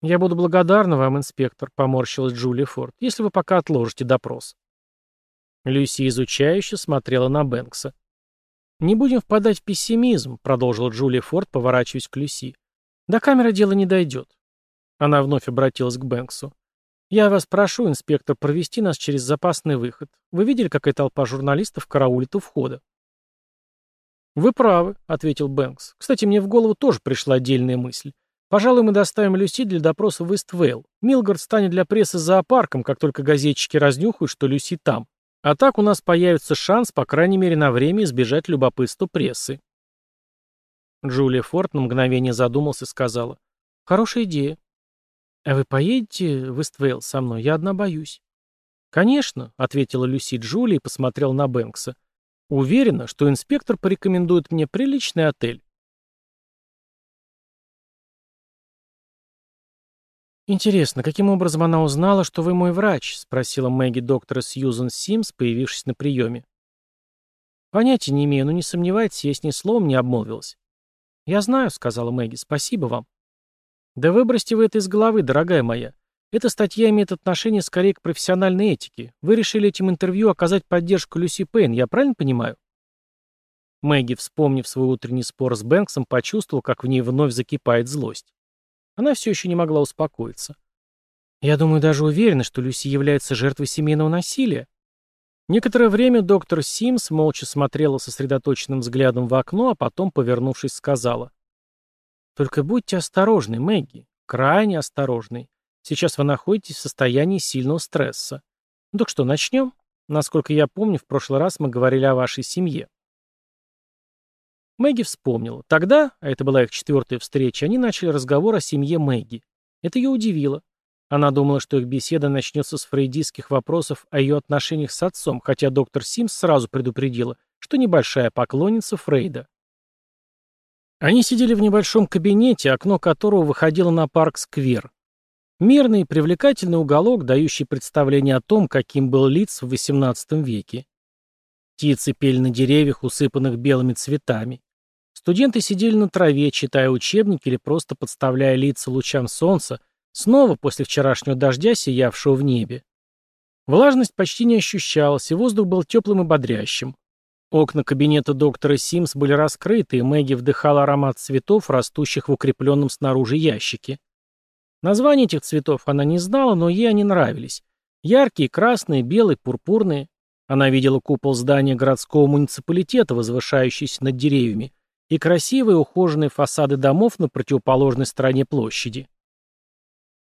«Я буду благодарна вам, инспектор», — поморщилась Джулия Форд, «если вы пока отложите допрос». Люси изучающе смотрела на Бэнкса. «Не будем впадать в пессимизм», — продолжила Джулия Форд, поворачиваясь к Люси. «До камеры дело не дойдет». Она вновь обратилась к Бэнксу. «Я вас прошу, инспектор, провести нас через запасный выход. Вы видели, какая толпа журналистов караулит у входа?» «Вы правы», — ответил Бэнкс. «Кстати, мне в голову тоже пришла отдельная мысль. Пожалуй, мы доставим Люси для допроса в Иствейл. Милгард станет для прессы зоопарком, как только газетчики разнюхают, что Люси там. А так у нас появится шанс, по крайней мере, на время избежать любопытства прессы». Джулия Форд на мгновение задумался и сказала. «Хорошая идея. «А вы поедете в Иствейл со мной? Я одна боюсь». «Конечно», — ответила Люси Джули и посмотрел на Бэнкса. «Уверена, что инспектор порекомендует мне приличный отель». «Интересно, каким образом она узнала, что вы мой врач?» — спросила Мэгги доктора Сьюзен Симс, появившись на приеме. «Понятия не имею, но не сомневайтесь, я с ней словом не обмолвилась». «Я знаю», — сказала Мэгги, — «спасибо вам». Да выбросьте вы это из головы, дорогая моя. Эта статья имеет отношение скорее к профессиональной этике. Вы решили этим интервью оказать поддержку Люси Пейн, я правильно понимаю? Мэгги, вспомнив свой утренний спор с Бэнксом, почувствовал, как в ней вновь закипает злость. Она все еще не могла успокоиться. Я думаю, даже уверена, что Люси является жертвой семейного насилия. Некоторое время доктор Симс молча смотрела сосредоточенным взглядом в окно, а потом, повернувшись, сказала. Только будьте осторожны, Мэгги, крайне осторожны. Сейчас вы находитесь в состоянии сильного стресса. Ну так что, начнем? Насколько я помню, в прошлый раз мы говорили о вашей семье. Мэгги вспомнила. Тогда, а это была их четвертая встреча, они начали разговор о семье Мэгги. Это ее удивило. Она думала, что их беседа начнется с фрейдистских вопросов о ее отношениях с отцом, хотя доктор Симс сразу предупредила, что небольшая поклонница Фрейда. Они сидели в небольшом кабинете, окно которого выходило на парк-сквер. Мирный привлекательный уголок, дающий представление о том, каким был лиц в XVIII веке. Птицы пели на деревьях, усыпанных белыми цветами. Студенты сидели на траве, читая учебники или просто подставляя лица лучам солнца, снова после вчерашнего дождя, сиявшего в небе. Влажность почти не ощущалась, и воздух был теплым и бодрящим. Окна кабинета доктора Симс были раскрыты, и Мэгги вдыхала аромат цветов, растущих в укрепленном снаружи ящике. Название этих цветов она не знала, но ей они нравились. Яркие, красные, белые, пурпурные. Она видела купол здания городского муниципалитета, возвышающийся над деревьями, и красивые ухоженные фасады домов на противоположной стороне площади.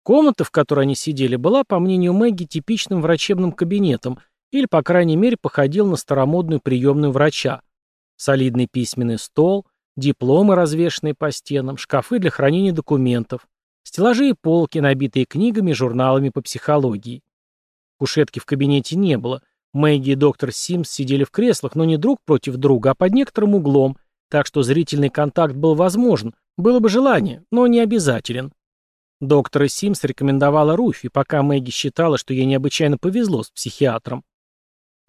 Комната, в которой они сидели, была, по мнению Мэгги, типичным врачебным кабинетом – или, по крайней мере, походил на старомодную приемную врача. Солидный письменный стол, дипломы, развешанные по стенам, шкафы для хранения документов, стеллажи и полки, набитые книгами и журналами по психологии. Кушетки в кабинете не было. Мэгги и доктор Симс сидели в креслах, но не друг против друга, а под некоторым углом, так что зрительный контакт был возможен, было бы желание, но не обязателен. Доктор Симс рекомендовала Руфи, пока Мэгги считала, что ей необычайно повезло с психиатром.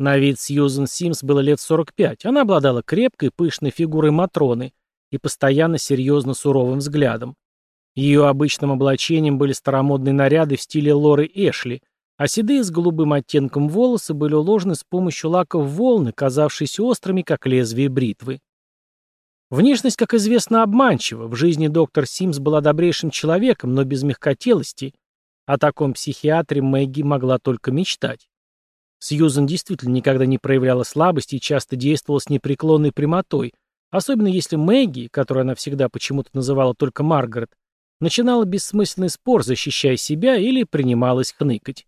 На вид Сьюзен Симс было лет 45. Она обладала крепкой, пышной фигурой Матроны и постоянно серьезно суровым взглядом. Ее обычным облачением были старомодные наряды в стиле Лоры Эшли, а седые с голубым оттенком волосы были уложены с помощью лаков волны, казавшиеся острыми, как лезвие бритвы. Внешность, как известно, обманчива. В жизни доктор Симс была добрейшим человеком, но без мягкотелости. О таком психиатре Мэгги могла только мечтать. Сьюзан действительно никогда не проявляла слабости и часто действовала с непреклонной прямотой, особенно если Мэгги, которую она всегда почему-то называла только Маргарет, начинала бессмысленный спор, защищая себя или принималась хныкать.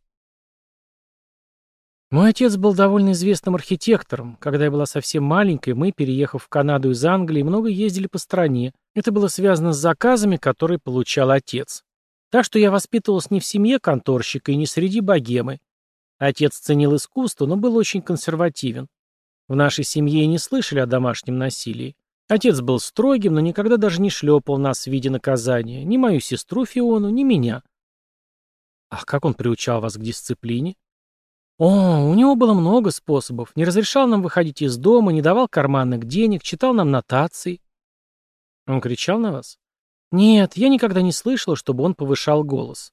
Мой отец был довольно известным архитектором. Когда я была совсем маленькой, мы, переехав в Канаду из Англии, много ездили по стране. Это было связано с заказами, которые получал отец. Так что я воспитывалась не в семье конторщика и не среди богемы. Отец ценил искусство, но был очень консервативен. В нашей семье не слышали о домашнем насилии. Отец был строгим, но никогда даже не шлепал нас в виде наказания. Ни мою сестру Фиону, ни меня. Ах, как он приучал вас к дисциплине? О, у него было много способов. Не разрешал нам выходить из дома, не давал карманных денег, читал нам нотации. Он кричал на вас? Нет, я никогда не слышала, чтобы он повышал голос.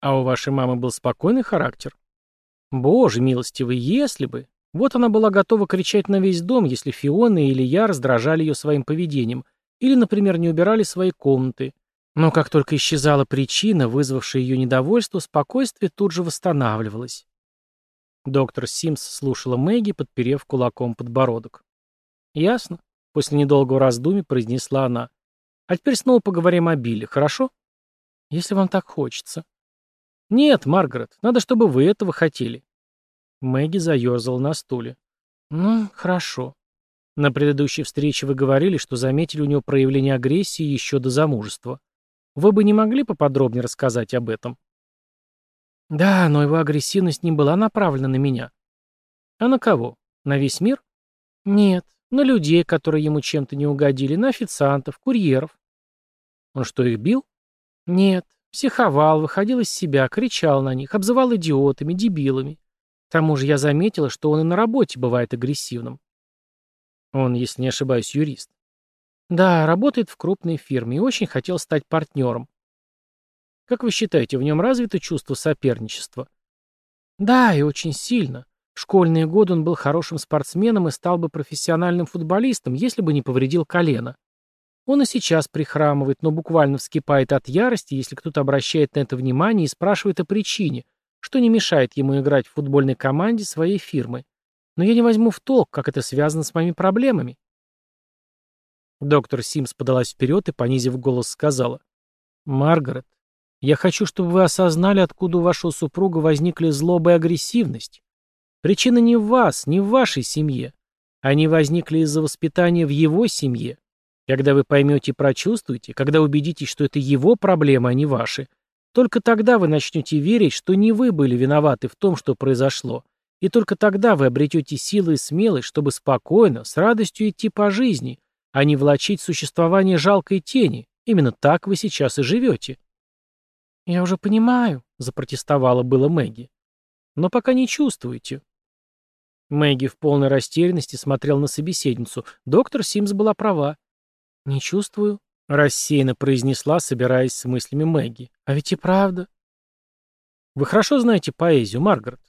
А у вашей мамы был спокойный характер? Боже милостивый, если бы! Вот она была готова кричать на весь дом, если Фиона или я раздражали ее своим поведением, или, например, не убирали свои комнаты. Но как только исчезала причина, вызвавшая ее недовольство, спокойствие тут же восстанавливалось. Доктор Симс слушала Мэгги, подперев кулаком подбородок. «Ясно», — после недолгого раздумья произнесла она. «А теперь снова поговорим о Билле, хорошо?» «Если вам так хочется», «Нет, Маргарет, надо, чтобы вы этого хотели». Мэгги заерзала на стуле. «Ну, хорошо. На предыдущей встрече вы говорили, что заметили у него проявление агрессии еще до замужества. Вы бы не могли поподробнее рассказать об этом?» «Да, но его агрессивность не была направлена на меня». «А на кого? На весь мир?» «Нет, на людей, которые ему чем-то не угодили, на официантов, курьеров». «Он что, их бил?» «Нет, Психовал, выходил из себя, кричал на них, обзывал идиотами, дебилами. К тому же я заметила, что он и на работе бывает агрессивным. Он, если не ошибаюсь, юрист. Да, работает в крупной фирме и очень хотел стать партнером. Как вы считаете, в нем развито чувство соперничества? Да, и очень сильно. В школьные годы он был хорошим спортсменом и стал бы профессиональным футболистом, если бы не повредил колено. Он и сейчас прихрамывает, но буквально вскипает от ярости, если кто-то обращает на это внимание и спрашивает о причине, что не мешает ему играть в футбольной команде своей фирмы. Но я не возьму в толк, как это связано с моими проблемами. Доктор Симс подалась вперед и, понизив голос, сказала. «Маргарет, я хочу, чтобы вы осознали, откуда у вашего супруга возникли злоба и агрессивность. Причина не в вас, не в вашей семье. Они возникли из-за воспитания в его семье. Когда вы поймете и прочувствуете, когда убедитесь, что это его проблема, а не ваши, только тогда вы начнете верить, что не вы были виноваты в том, что произошло, и только тогда вы обретете силы и смелость, чтобы спокойно, с радостью идти по жизни, а не влачить существование жалкой тени. Именно так вы сейчас и живете. «Я уже понимаю», — запротестовала было Мэгги. «Но пока не чувствуете». Мэгги в полной растерянности смотрел на собеседницу. Доктор Симс была права. «Не чувствую», — рассеянно произнесла, собираясь с мыслями Мэгги. «А ведь и правда». «Вы хорошо знаете поэзию, Маргарет?»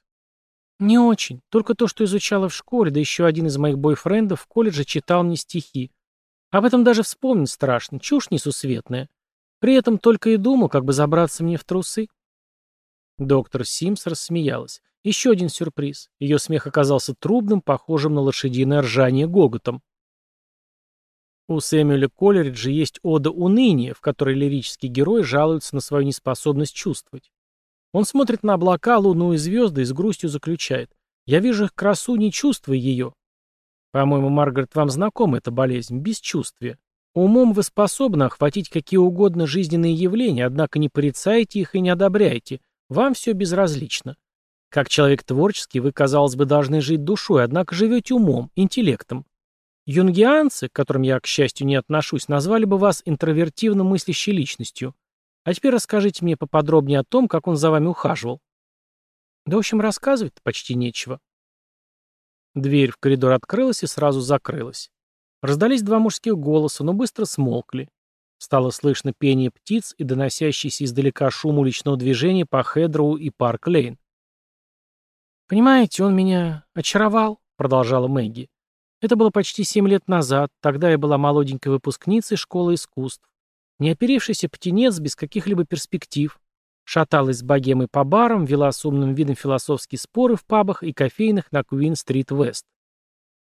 «Не очень. Только то, что изучала в школе, да еще один из моих бойфрендов в колледже читал мне стихи. Об этом даже вспомнить страшно, чушь несусветная. При этом только и думал, как бы забраться мне в трусы». Доктор Симс рассмеялась. Еще один сюрприз. Ее смех оказался трубным, похожим на лошадиное ржание гоготом. У Сэмюэля Колериджа есть ода уныния, в которой лирический герой жалуется на свою неспособность чувствовать. Он смотрит на облака, луну и звезды и с грустью заключает. «Я вижу их красу, не чувствуя ее». По-моему, Маргарет, вам знакома эта болезнь, бесчувствие. Умом вы способны охватить какие угодно жизненные явления, однако не порицаете их и не одобряете. Вам все безразлично. Как человек творческий, вы, казалось бы, должны жить душой, однако живете умом, интеллектом. Юнгианцы, к которым я, к счастью, не отношусь, назвали бы вас интровертивно мыслящей личностью. А теперь расскажите мне поподробнее о том, как он за вами ухаживал. Да, в общем, рассказывать почти нечего. Дверь в коридор открылась и сразу закрылась. Раздались два мужских голоса, но быстро смолкли. Стало слышно пение птиц и доносящийся издалека шум уличного движения по Хедроу и Парк-Лейн. «Понимаете, он меня очаровал», — продолжала Мэгги. Это было почти семь лет назад, тогда я была молоденькой выпускницей школы искусств. Неоперившийся птенец без каких-либо перспектив. Шаталась с богемой по барам, вела с умным видом философские споры в пабах и кофейных на Куин-стрит-Вест.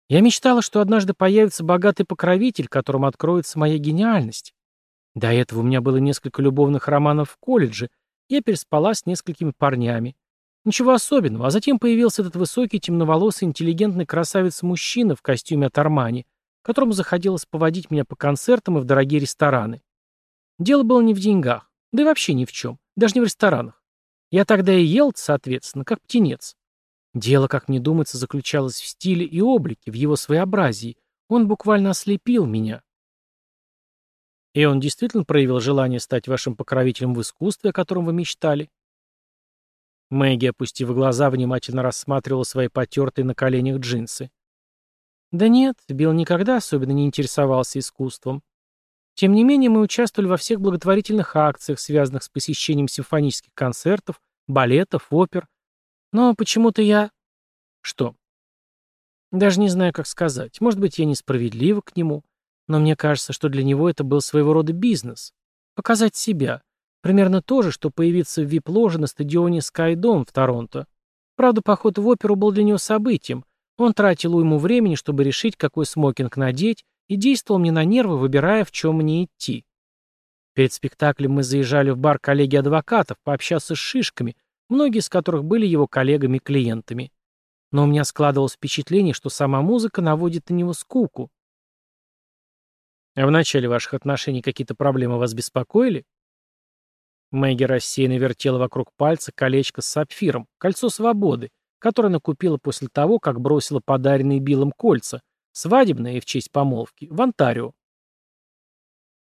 Я мечтала, что однажды появится богатый покровитель, которому откроется моя гениальность. До этого у меня было несколько любовных романов в колледже, я переспала с несколькими парнями. Ничего особенного. А затем появился этот высокий, темноволосый, интеллигентный красавец-мужчина в костюме от Армани, которому захотелось поводить меня по концертам и в дорогие рестораны. Дело было не в деньгах, да и вообще ни в чем, даже не в ресторанах. Я тогда и ел, соответственно, как птенец. Дело, как мне думается, заключалось в стиле и облике, в его своеобразии. Он буквально ослепил меня. И он действительно проявил желание стать вашим покровителем в искусстве, о котором вы мечтали? Мэгги, опустив глаза, внимательно рассматривала свои потертые на коленях джинсы. Да нет, Билл никогда особенно не интересовался искусством. Тем не менее, мы участвовали во всех благотворительных акциях, связанных с посещением симфонических концертов, балетов, опер. Но почему-то я... Что? Даже не знаю, как сказать. Может быть, я несправедлива к нему, но мне кажется, что для него это был своего рода бизнес. Показать себя, Примерно то же, что появиться в вип-ложе на стадионе Skydome в Торонто. Правда, поход в оперу был для него событием. Он тратил уйму времени, чтобы решить, какой смокинг надеть, и действовал мне на нервы, выбирая, в чем мне идти. Перед спектаклем мы заезжали в бар коллеги адвокатов пообщаться с шишками, многие из которых были его коллегами-клиентами. Но у меня складывалось впечатление, что сама музыка наводит на него скуку. «А в начале ваших отношений какие-то проблемы вас беспокоили?» Мэгги рассеянно вертела вокруг пальца колечко с сапфиром, кольцо свободы, которое она купила после того, как бросила подаренные Биллом кольца, свадебное и в честь помолвки, в Онтарио.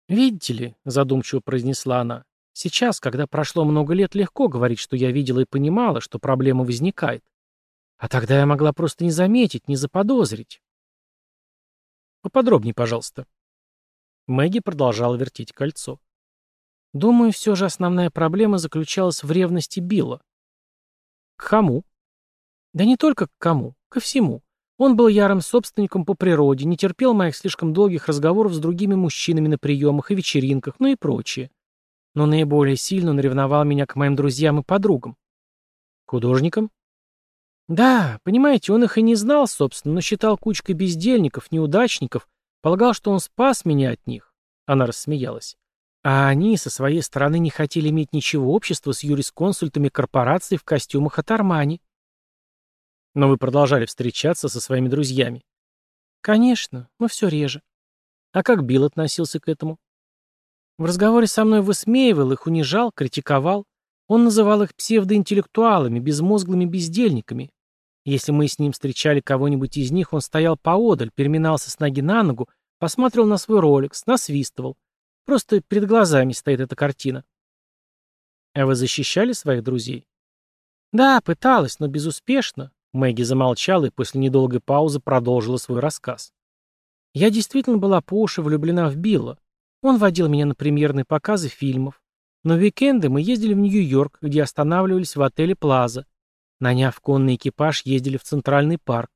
«Видите ли», — задумчиво произнесла она, — «сейчас, когда прошло много лет, легко говорить, что я видела и понимала, что проблема возникает. А тогда я могла просто не заметить, не заподозрить». «Поподробнее, пожалуйста». Мэгги продолжала вертеть кольцо. Думаю, все же основная проблема заключалась в ревности Билла. К кому? Да не только к кому, ко всему. Он был ярым собственником по природе, не терпел моих слишком долгих разговоров с другими мужчинами на приемах и вечеринках, ну и прочее. Но наиболее сильно он ревновал меня к моим друзьям и подругам. Художникам? Да, понимаете, он их и не знал, собственно, но считал кучкой бездельников, неудачников, полагал, что он спас меня от них. Она рассмеялась. А они со своей стороны не хотели иметь ничего общества с юрисконсультами корпораций в костюмах от Армани. Но вы продолжали встречаться со своими друзьями. Конечно, но все реже. А как Билл относился к этому? В разговоре со мной высмеивал их, унижал, критиковал. Он называл их псевдоинтеллектуалами, безмозглыми бездельниками. Если мы с ним встречали кого-нибудь из них, он стоял поодаль, переминался с ноги на ногу, посмотрел на свой роликс, насвистывал. Просто перед глазами стоит эта картина. А вы защищали своих друзей? Да, пыталась, но безуспешно. Мэгги замолчала и после недолгой паузы продолжила свой рассказ. Я действительно была по уши влюблена в Билла. Он водил меня на премьерные показы фильмов. Но в уикенды мы ездили в Нью-Йорк, где останавливались в отеле «Плаза». Наняв конный экипаж, ездили в Центральный парк.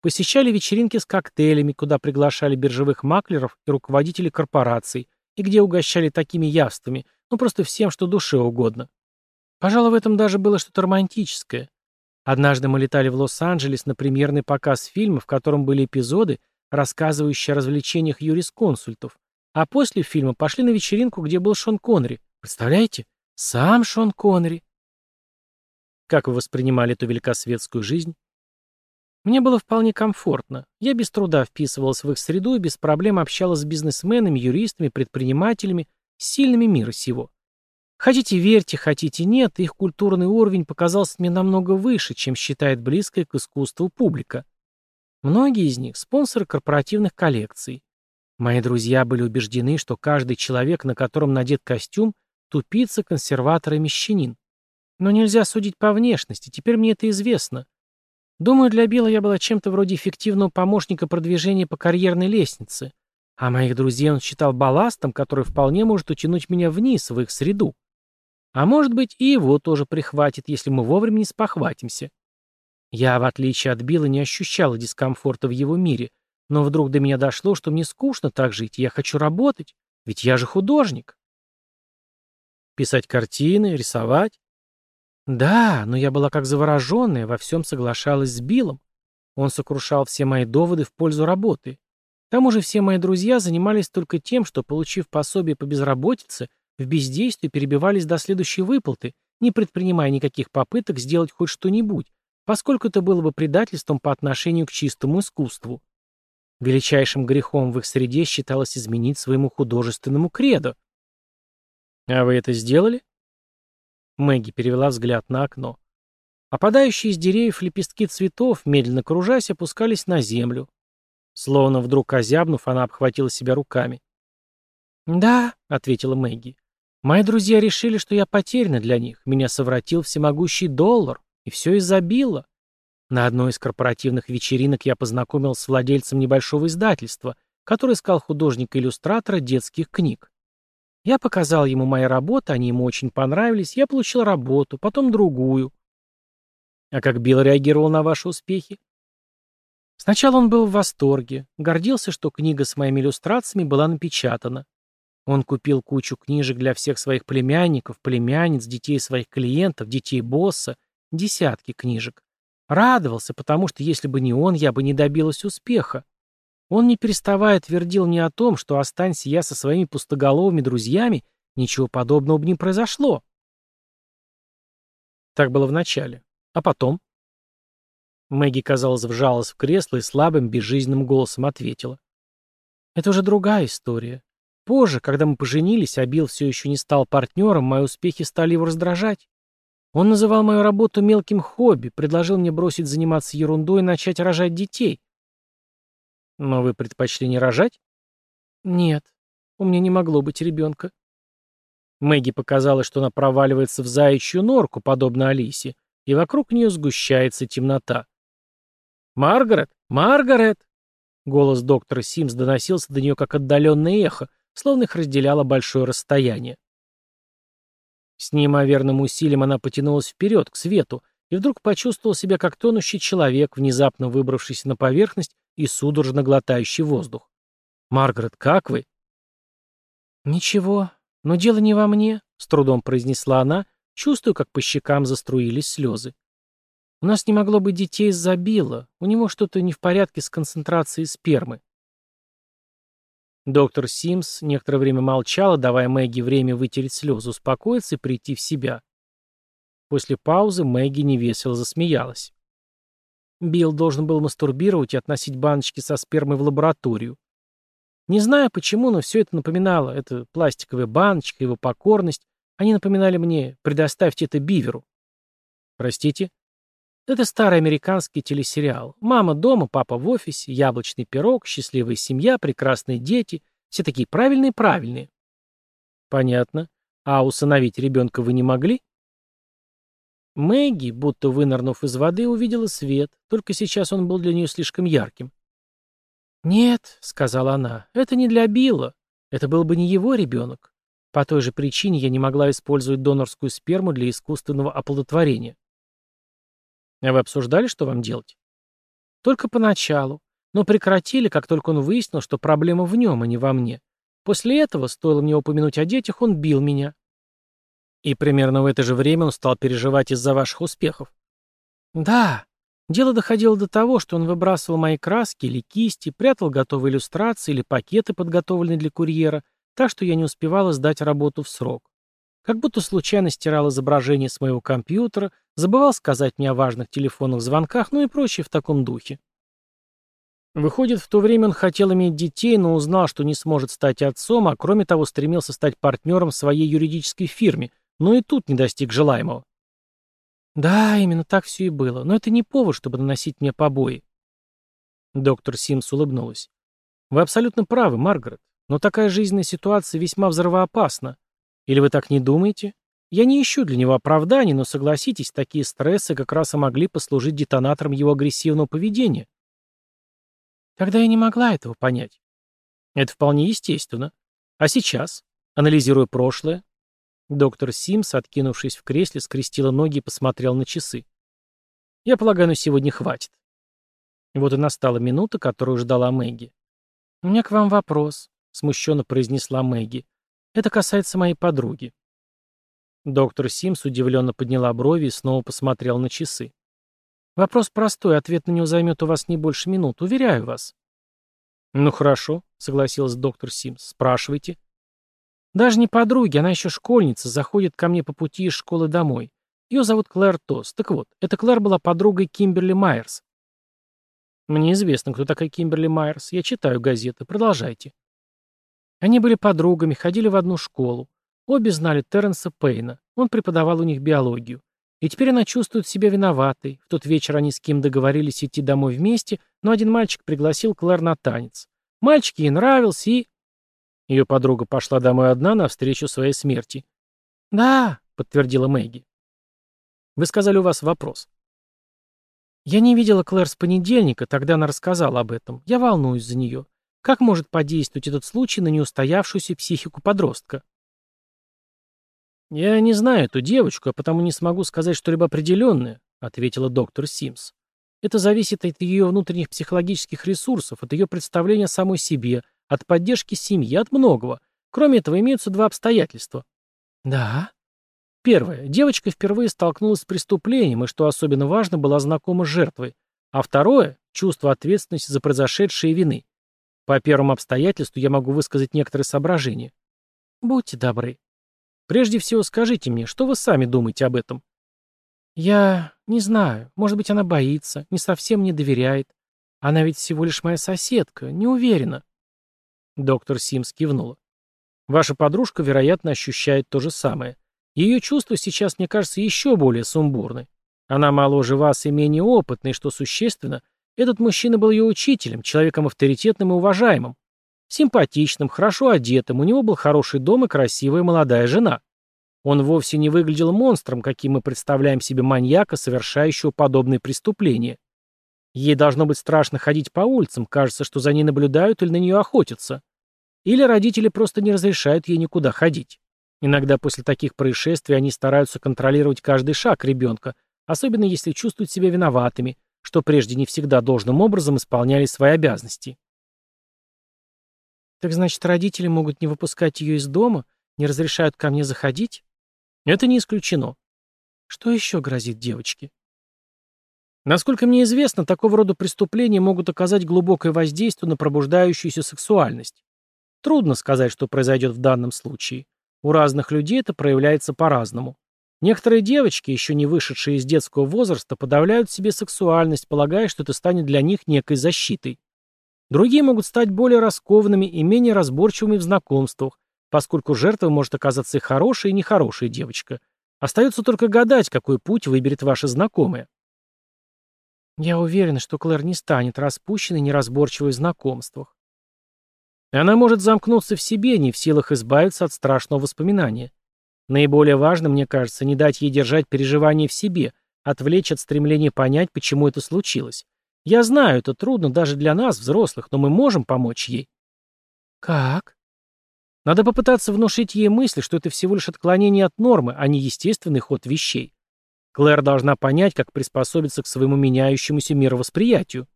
Посещали вечеринки с коктейлями, куда приглашали биржевых маклеров и руководителей корпораций, и где угощали такими явствами, ну просто всем, что душе угодно. Пожалуй, в этом даже было что-то романтическое. Однажды мы летали в Лос-Анджелес на премьерный показ фильма, в котором были эпизоды, рассказывающие о развлечениях юрисконсультов. А после фильма пошли на вечеринку, где был Шон Коннери. Представляете? Сам Шон Коннери. Как вы воспринимали эту великосветскую жизнь? Мне было вполне комфортно. Я без труда вписывалась в их среду и без проблем общалась с бизнесменами, юристами, предпринимателями, сильными мира сего. Хотите верьте, хотите нет, их культурный уровень показался мне намного выше, чем считает близкая к искусству публика. Многие из них – спонсоры корпоративных коллекций. Мои друзья были убеждены, что каждый человек, на котором надет костюм, тупица, консерватор и мещанин. Но нельзя судить по внешности, теперь мне это известно. Думаю, для Билла я была чем-то вроде эффективного помощника продвижения по карьерной лестнице. А моих друзей он считал балластом, который вполне может утянуть меня вниз, в их среду. А может быть, и его тоже прихватит, если мы вовремя не спохватимся. Я, в отличие от Билла, не ощущала дискомфорта в его мире, но вдруг до меня дошло, что мне скучно так жить, я хочу работать, ведь я же художник. Писать картины, рисовать. «Да, но я была как завороженная, во всем соглашалась с Биллом. Он сокрушал все мои доводы в пользу работы. К тому же все мои друзья занимались только тем, что, получив пособие по безработице, в бездействии перебивались до следующей выплаты, не предпринимая никаких попыток сделать хоть что-нибудь, поскольку это было бы предательством по отношению к чистому искусству. Величайшим грехом в их среде считалось изменить своему художественному кредо. «А вы это сделали?» Мэгги перевела взгляд на окно. Опадающие из деревьев лепестки цветов, медленно кружась, опускались на землю. Словно вдруг озябнув, она обхватила себя руками. «Да», — ответила Мэгги, — «мои друзья решили, что я потеряна для них. Меня совратил всемогущий доллар, и все изобило. На одной из корпоративных вечеринок я познакомилась с владельцем небольшого издательства, который искал художника-иллюстратора детских книг. Я показал ему мои работы, они ему очень понравились, я получил работу, потом другую. А как Билл реагировал на ваши успехи? Сначала он был в восторге, гордился, что книга с моими иллюстрациями была напечатана. Он купил кучу книжек для всех своих племянников, племянниц, детей своих клиентов, детей босса, десятки книжек. Радовался, потому что если бы не он, я бы не добилась успеха. Он, не переставая, твердил мне о том, что останься я со своими пустоголовыми друзьями, ничего подобного бы не произошло. Так было вначале. А потом? Мэгги, казалось, вжалась в кресло и слабым, безжизненным голосом ответила. Это уже другая история. Позже, когда мы поженились, а Билл все еще не стал партнером, мои успехи стали его раздражать. Он называл мою работу мелким хобби, предложил мне бросить заниматься ерундой и начать рожать детей. Но вы предпочли не рожать? Нет. У меня не могло быть ребенка. Мэгги показалось, что она проваливается в заячью норку, подобно Алисе, и вокруг нее сгущается темнота. «Маргарет! Маргарет!» Голос доктора Симс доносился до нее как отдаленное эхо, словно их разделяло большое расстояние. С неимоверным усилием она потянулась вперед, к свету, и вдруг почувствовала себя как тонущий человек, внезапно выбравшийся на поверхность и судорожно глотающий воздух. «Маргарет, как вы?» «Ничего, но дело не во мне», — с трудом произнесла она, чувствуя, как по щекам заструились слезы. «У нас не могло быть детей из-за Билла, у него что-то не в порядке с концентрацией спермы». Доктор Симс некоторое время молчала, давая Мэгги время вытереть слезы, успокоиться и прийти в себя. После паузы Мэгги невесело засмеялась. Билл должен был мастурбировать и относить баночки со спермой в лабораторию. Не знаю почему, но все это напоминало, это пластиковая баночка, его покорность, они напоминали мне «Предоставьте это Биверу». Простите? Это старый американский телесериал. Мама дома, папа в офисе, яблочный пирог, счастливая семья, прекрасные дети. Все такие правильные-правильные. Понятно. А усыновить ребенка вы не могли? Мэгги, будто вынырнув из воды, увидела свет, только сейчас он был для нее слишком ярким. «Нет», — сказала она, — «это не для Билла. Это был бы не его ребенок. По той же причине я не могла использовать донорскую сперму для искусственного оплодотворения». «А вы обсуждали, что вам делать?» «Только поначалу, но прекратили, как только он выяснил, что проблема в нем, а не во мне. После этого, стоило мне упомянуть о детях, он бил меня. И примерно в это же время он стал переживать из-за ваших успехов. Да, дело доходило до того, что он выбрасывал мои краски или кисти, прятал готовые иллюстрации или пакеты, подготовленные для курьера, так что я не успевала сдать работу в срок. Как будто случайно стирал изображение с моего компьютера, забывал сказать мне о важных телефонных звонках, ну и прочее в таком духе. Выходит, в то время он хотел иметь детей, но узнал, что не сможет стать отцом, а кроме того стремился стать партнером в своей юридической фирме – но и тут не достиг желаемого. Да, именно ну так все и было, но это не повод, чтобы наносить мне побои. Доктор Симс улыбнулась. Вы абсолютно правы, Маргарет, но такая жизненная ситуация весьма взрывоопасна. Или вы так не думаете? Я не ищу для него оправданий, но согласитесь, такие стрессы как раз и могли послужить детонатором его агрессивного поведения. Тогда я не могла этого понять. Это вполне естественно. А сейчас, анализируя прошлое, Доктор Симс, откинувшись в кресле, скрестила ноги и посмотрел на часы. «Я полагаю, на сегодня хватит». Вот и настала минута, которую ждала Мэгги. «У меня к вам вопрос», — смущенно произнесла Мэгги. «Это касается моей подруги». Доктор Симс удивленно подняла брови и снова посмотрел на часы. «Вопрос простой, ответ на него займет у вас не больше минут, уверяю вас». «Ну хорошо», — согласился доктор Симс. «Спрашивайте». Даже не подруги, она еще школьница, заходит ко мне по пути из школы домой. Ее зовут Клэр Тос. Так вот, эта Клэр была подругой Кимберли Майерс. Мне известно, кто такая Кимберли Майерс. Я читаю газеты. Продолжайте. Они были подругами, ходили в одну школу. Обе знали Терренса Пейна. Он преподавал у них биологию. И теперь она чувствует себя виноватой. В тот вечер они с Ким договорились идти домой вместе, но один мальчик пригласил Клэр на танец. Мальчик ей нравился и... Ее подруга пошла домой одна навстречу своей смерти. «Да», — подтвердила Мэгги. «Вы сказали, у вас вопрос». «Я не видела Клэр с понедельника, тогда она рассказала об этом. Я волнуюсь за нее. Как может подействовать этот случай на неустоявшуюся психику подростка?» «Я не знаю эту девочку, а потому не смогу сказать что-либо определенное», — ответила доктор Симс. «Это зависит от ее внутренних психологических ресурсов, от ее представления о самой себе, от поддержки семьи, от многого. Кроме этого, имеются два обстоятельства. Да. Первое. Девочка впервые столкнулась с преступлением и, что особенно важно, была знакома с жертвой. А второе – чувство ответственности за произошедшие вины. По первому обстоятельству я могу высказать некоторые соображения. Будьте добры. Прежде всего скажите мне, что вы сами думаете об этом? Я не знаю. Может быть, она боится, не совсем не доверяет. Она ведь всего лишь моя соседка, не уверена. Доктор Симс кивнула. Ваша подружка, вероятно, ощущает то же самое. Ее чувства сейчас, мне кажется, еще более сумбурны. Она моложе вас и менее опытна, и, что существенно, этот мужчина был ее учителем, человеком авторитетным и уважаемым. Симпатичным, хорошо одетым, у него был хороший дом и красивая молодая жена. Он вовсе не выглядел монстром, каким мы представляем себе маньяка, совершающего подобные преступления. Ей должно быть страшно ходить по улицам, кажется, что за ней наблюдают или на нее охотятся. Или родители просто не разрешают ей никуда ходить. Иногда после таких происшествий они стараются контролировать каждый шаг ребенка, особенно если чувствуют себя виноватыми, что прежде не всегда должным образом исполняли свои обязанности. Так значит, родители могут не выпускать ее из дома, не разрешают ко мне заходить? Это не исключено. Что еще грозит девочке? Насколько мне известно, такого рода преступления могут оказать глубокое воздействие на пробуждающуюся сексуальность. Трудно сказать, что произойдет в данном случае. У разных людей это проявляется по-разному. Некоторые девочки, еще не вышедшие из детского возраста, подавляют в себе сексуальность, полагая, что это станет для них некой защитой. Другие могут стать более раскованными и менее разборчивыми в знакомствах, поскольку жертвой может оказаться и хорошая, и нехорошая девочка. Остается только гадать, какой путь выберет ваша знакомая. Я уверена, что Клэр не станет распущенной неразборчивой в знакомствах. Она может замкнуться в себе, не в силах избавиться от страшного воспоминания. Наиболее важно, мне кажется, не дать ей держать переживания в себе, отвлечь от стремления понять, почему это случилось. Я знаю, это трудно даже для нас, взрослых, но мы можем помочь ей. Как? Надо попытаться внушить ей мысль, что это всего лишь отклонение от нормы, а не естественный ход вещей. Клэр должна понять, как приспособиться к своему меняющемуся мировосприятию.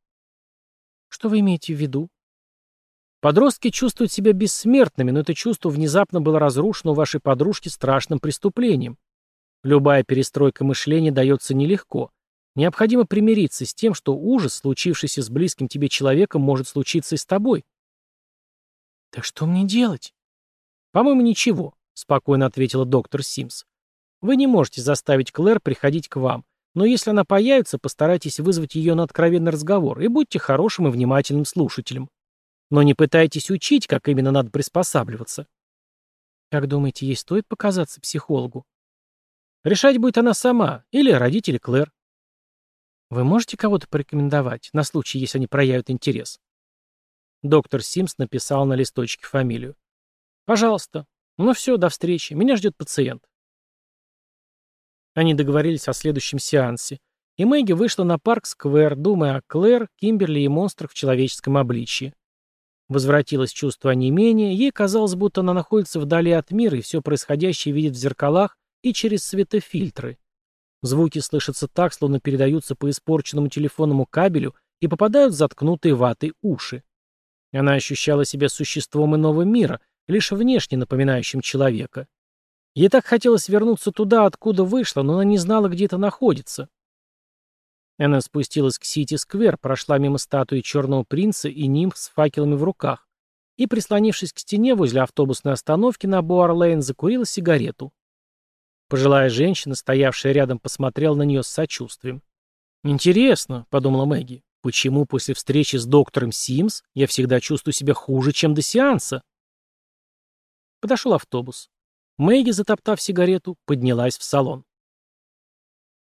Что вы имеете в виду? Подростки чувствуют себя бессмертными, но это чувство внезапно было разрушено у вашей подружки страшным преступлением. Любая перестройка мышления дается нелегко. Необходимо примириться с тем, что ужас, случившийся с близким тебе человеком, может случиться и с тобой. «Так что мне делать?» «По-моему, ничего», — спокойно ответила доктор Симс. Вы не можете заставить Клэр приходить к вам, но если она появится, постарайтесь вызвать ее на откровенный разговор и будьте хорошим и внимательным слушателем. Но не пытайтесь учить, как именно надо приспосабливаться. Как думаете, ей стоит показаться психологу? Решать будет она сама или родители Клэр. Вы можете кого-то порекомендовать, на случай, если они проявят интерес? Доктор Симс написал на листочке фамилию. Пожалуйста. Ну все, до встречи. Меня ждет пациент. Они договорились о следующем сеансе. И Мэгги вышла на парк-сквер, думая о Клэр, Кимберли и монстрах в человеческом обличье. Возвратилось чувство онемения, ей казалось, будто она находится вдали от мира и все происходящее видит в зеркалах и через светофильтры. Звуки слышатся так, словно передаются по испорченному телефонному кабелю и попадают в заткнутые ватой уши. Она ощущала себя существом иного мира, лишь внешне напоминающим человека. Ей так хотелось вернуться туда, откуда вышла, но она не знала, где это находится. Она спустилась к Сити-сквер, прошла мимо статуи Черного принца и нимф с факелами в руках и, прислонившись к стене возле автобусной остановки на Боар-Лейн, закурила сигарету. Пожилая женщина, стоявшая рядом, посмотрела на нее с сочувствием. «Интересно», — подумала Мэгги, — «почему после встречи с доктором Симс я всегда чувствую себя хуже, чем до сеанса?» Подошел автобус. Мэгги, затоптав сигарету, поднялась в салон.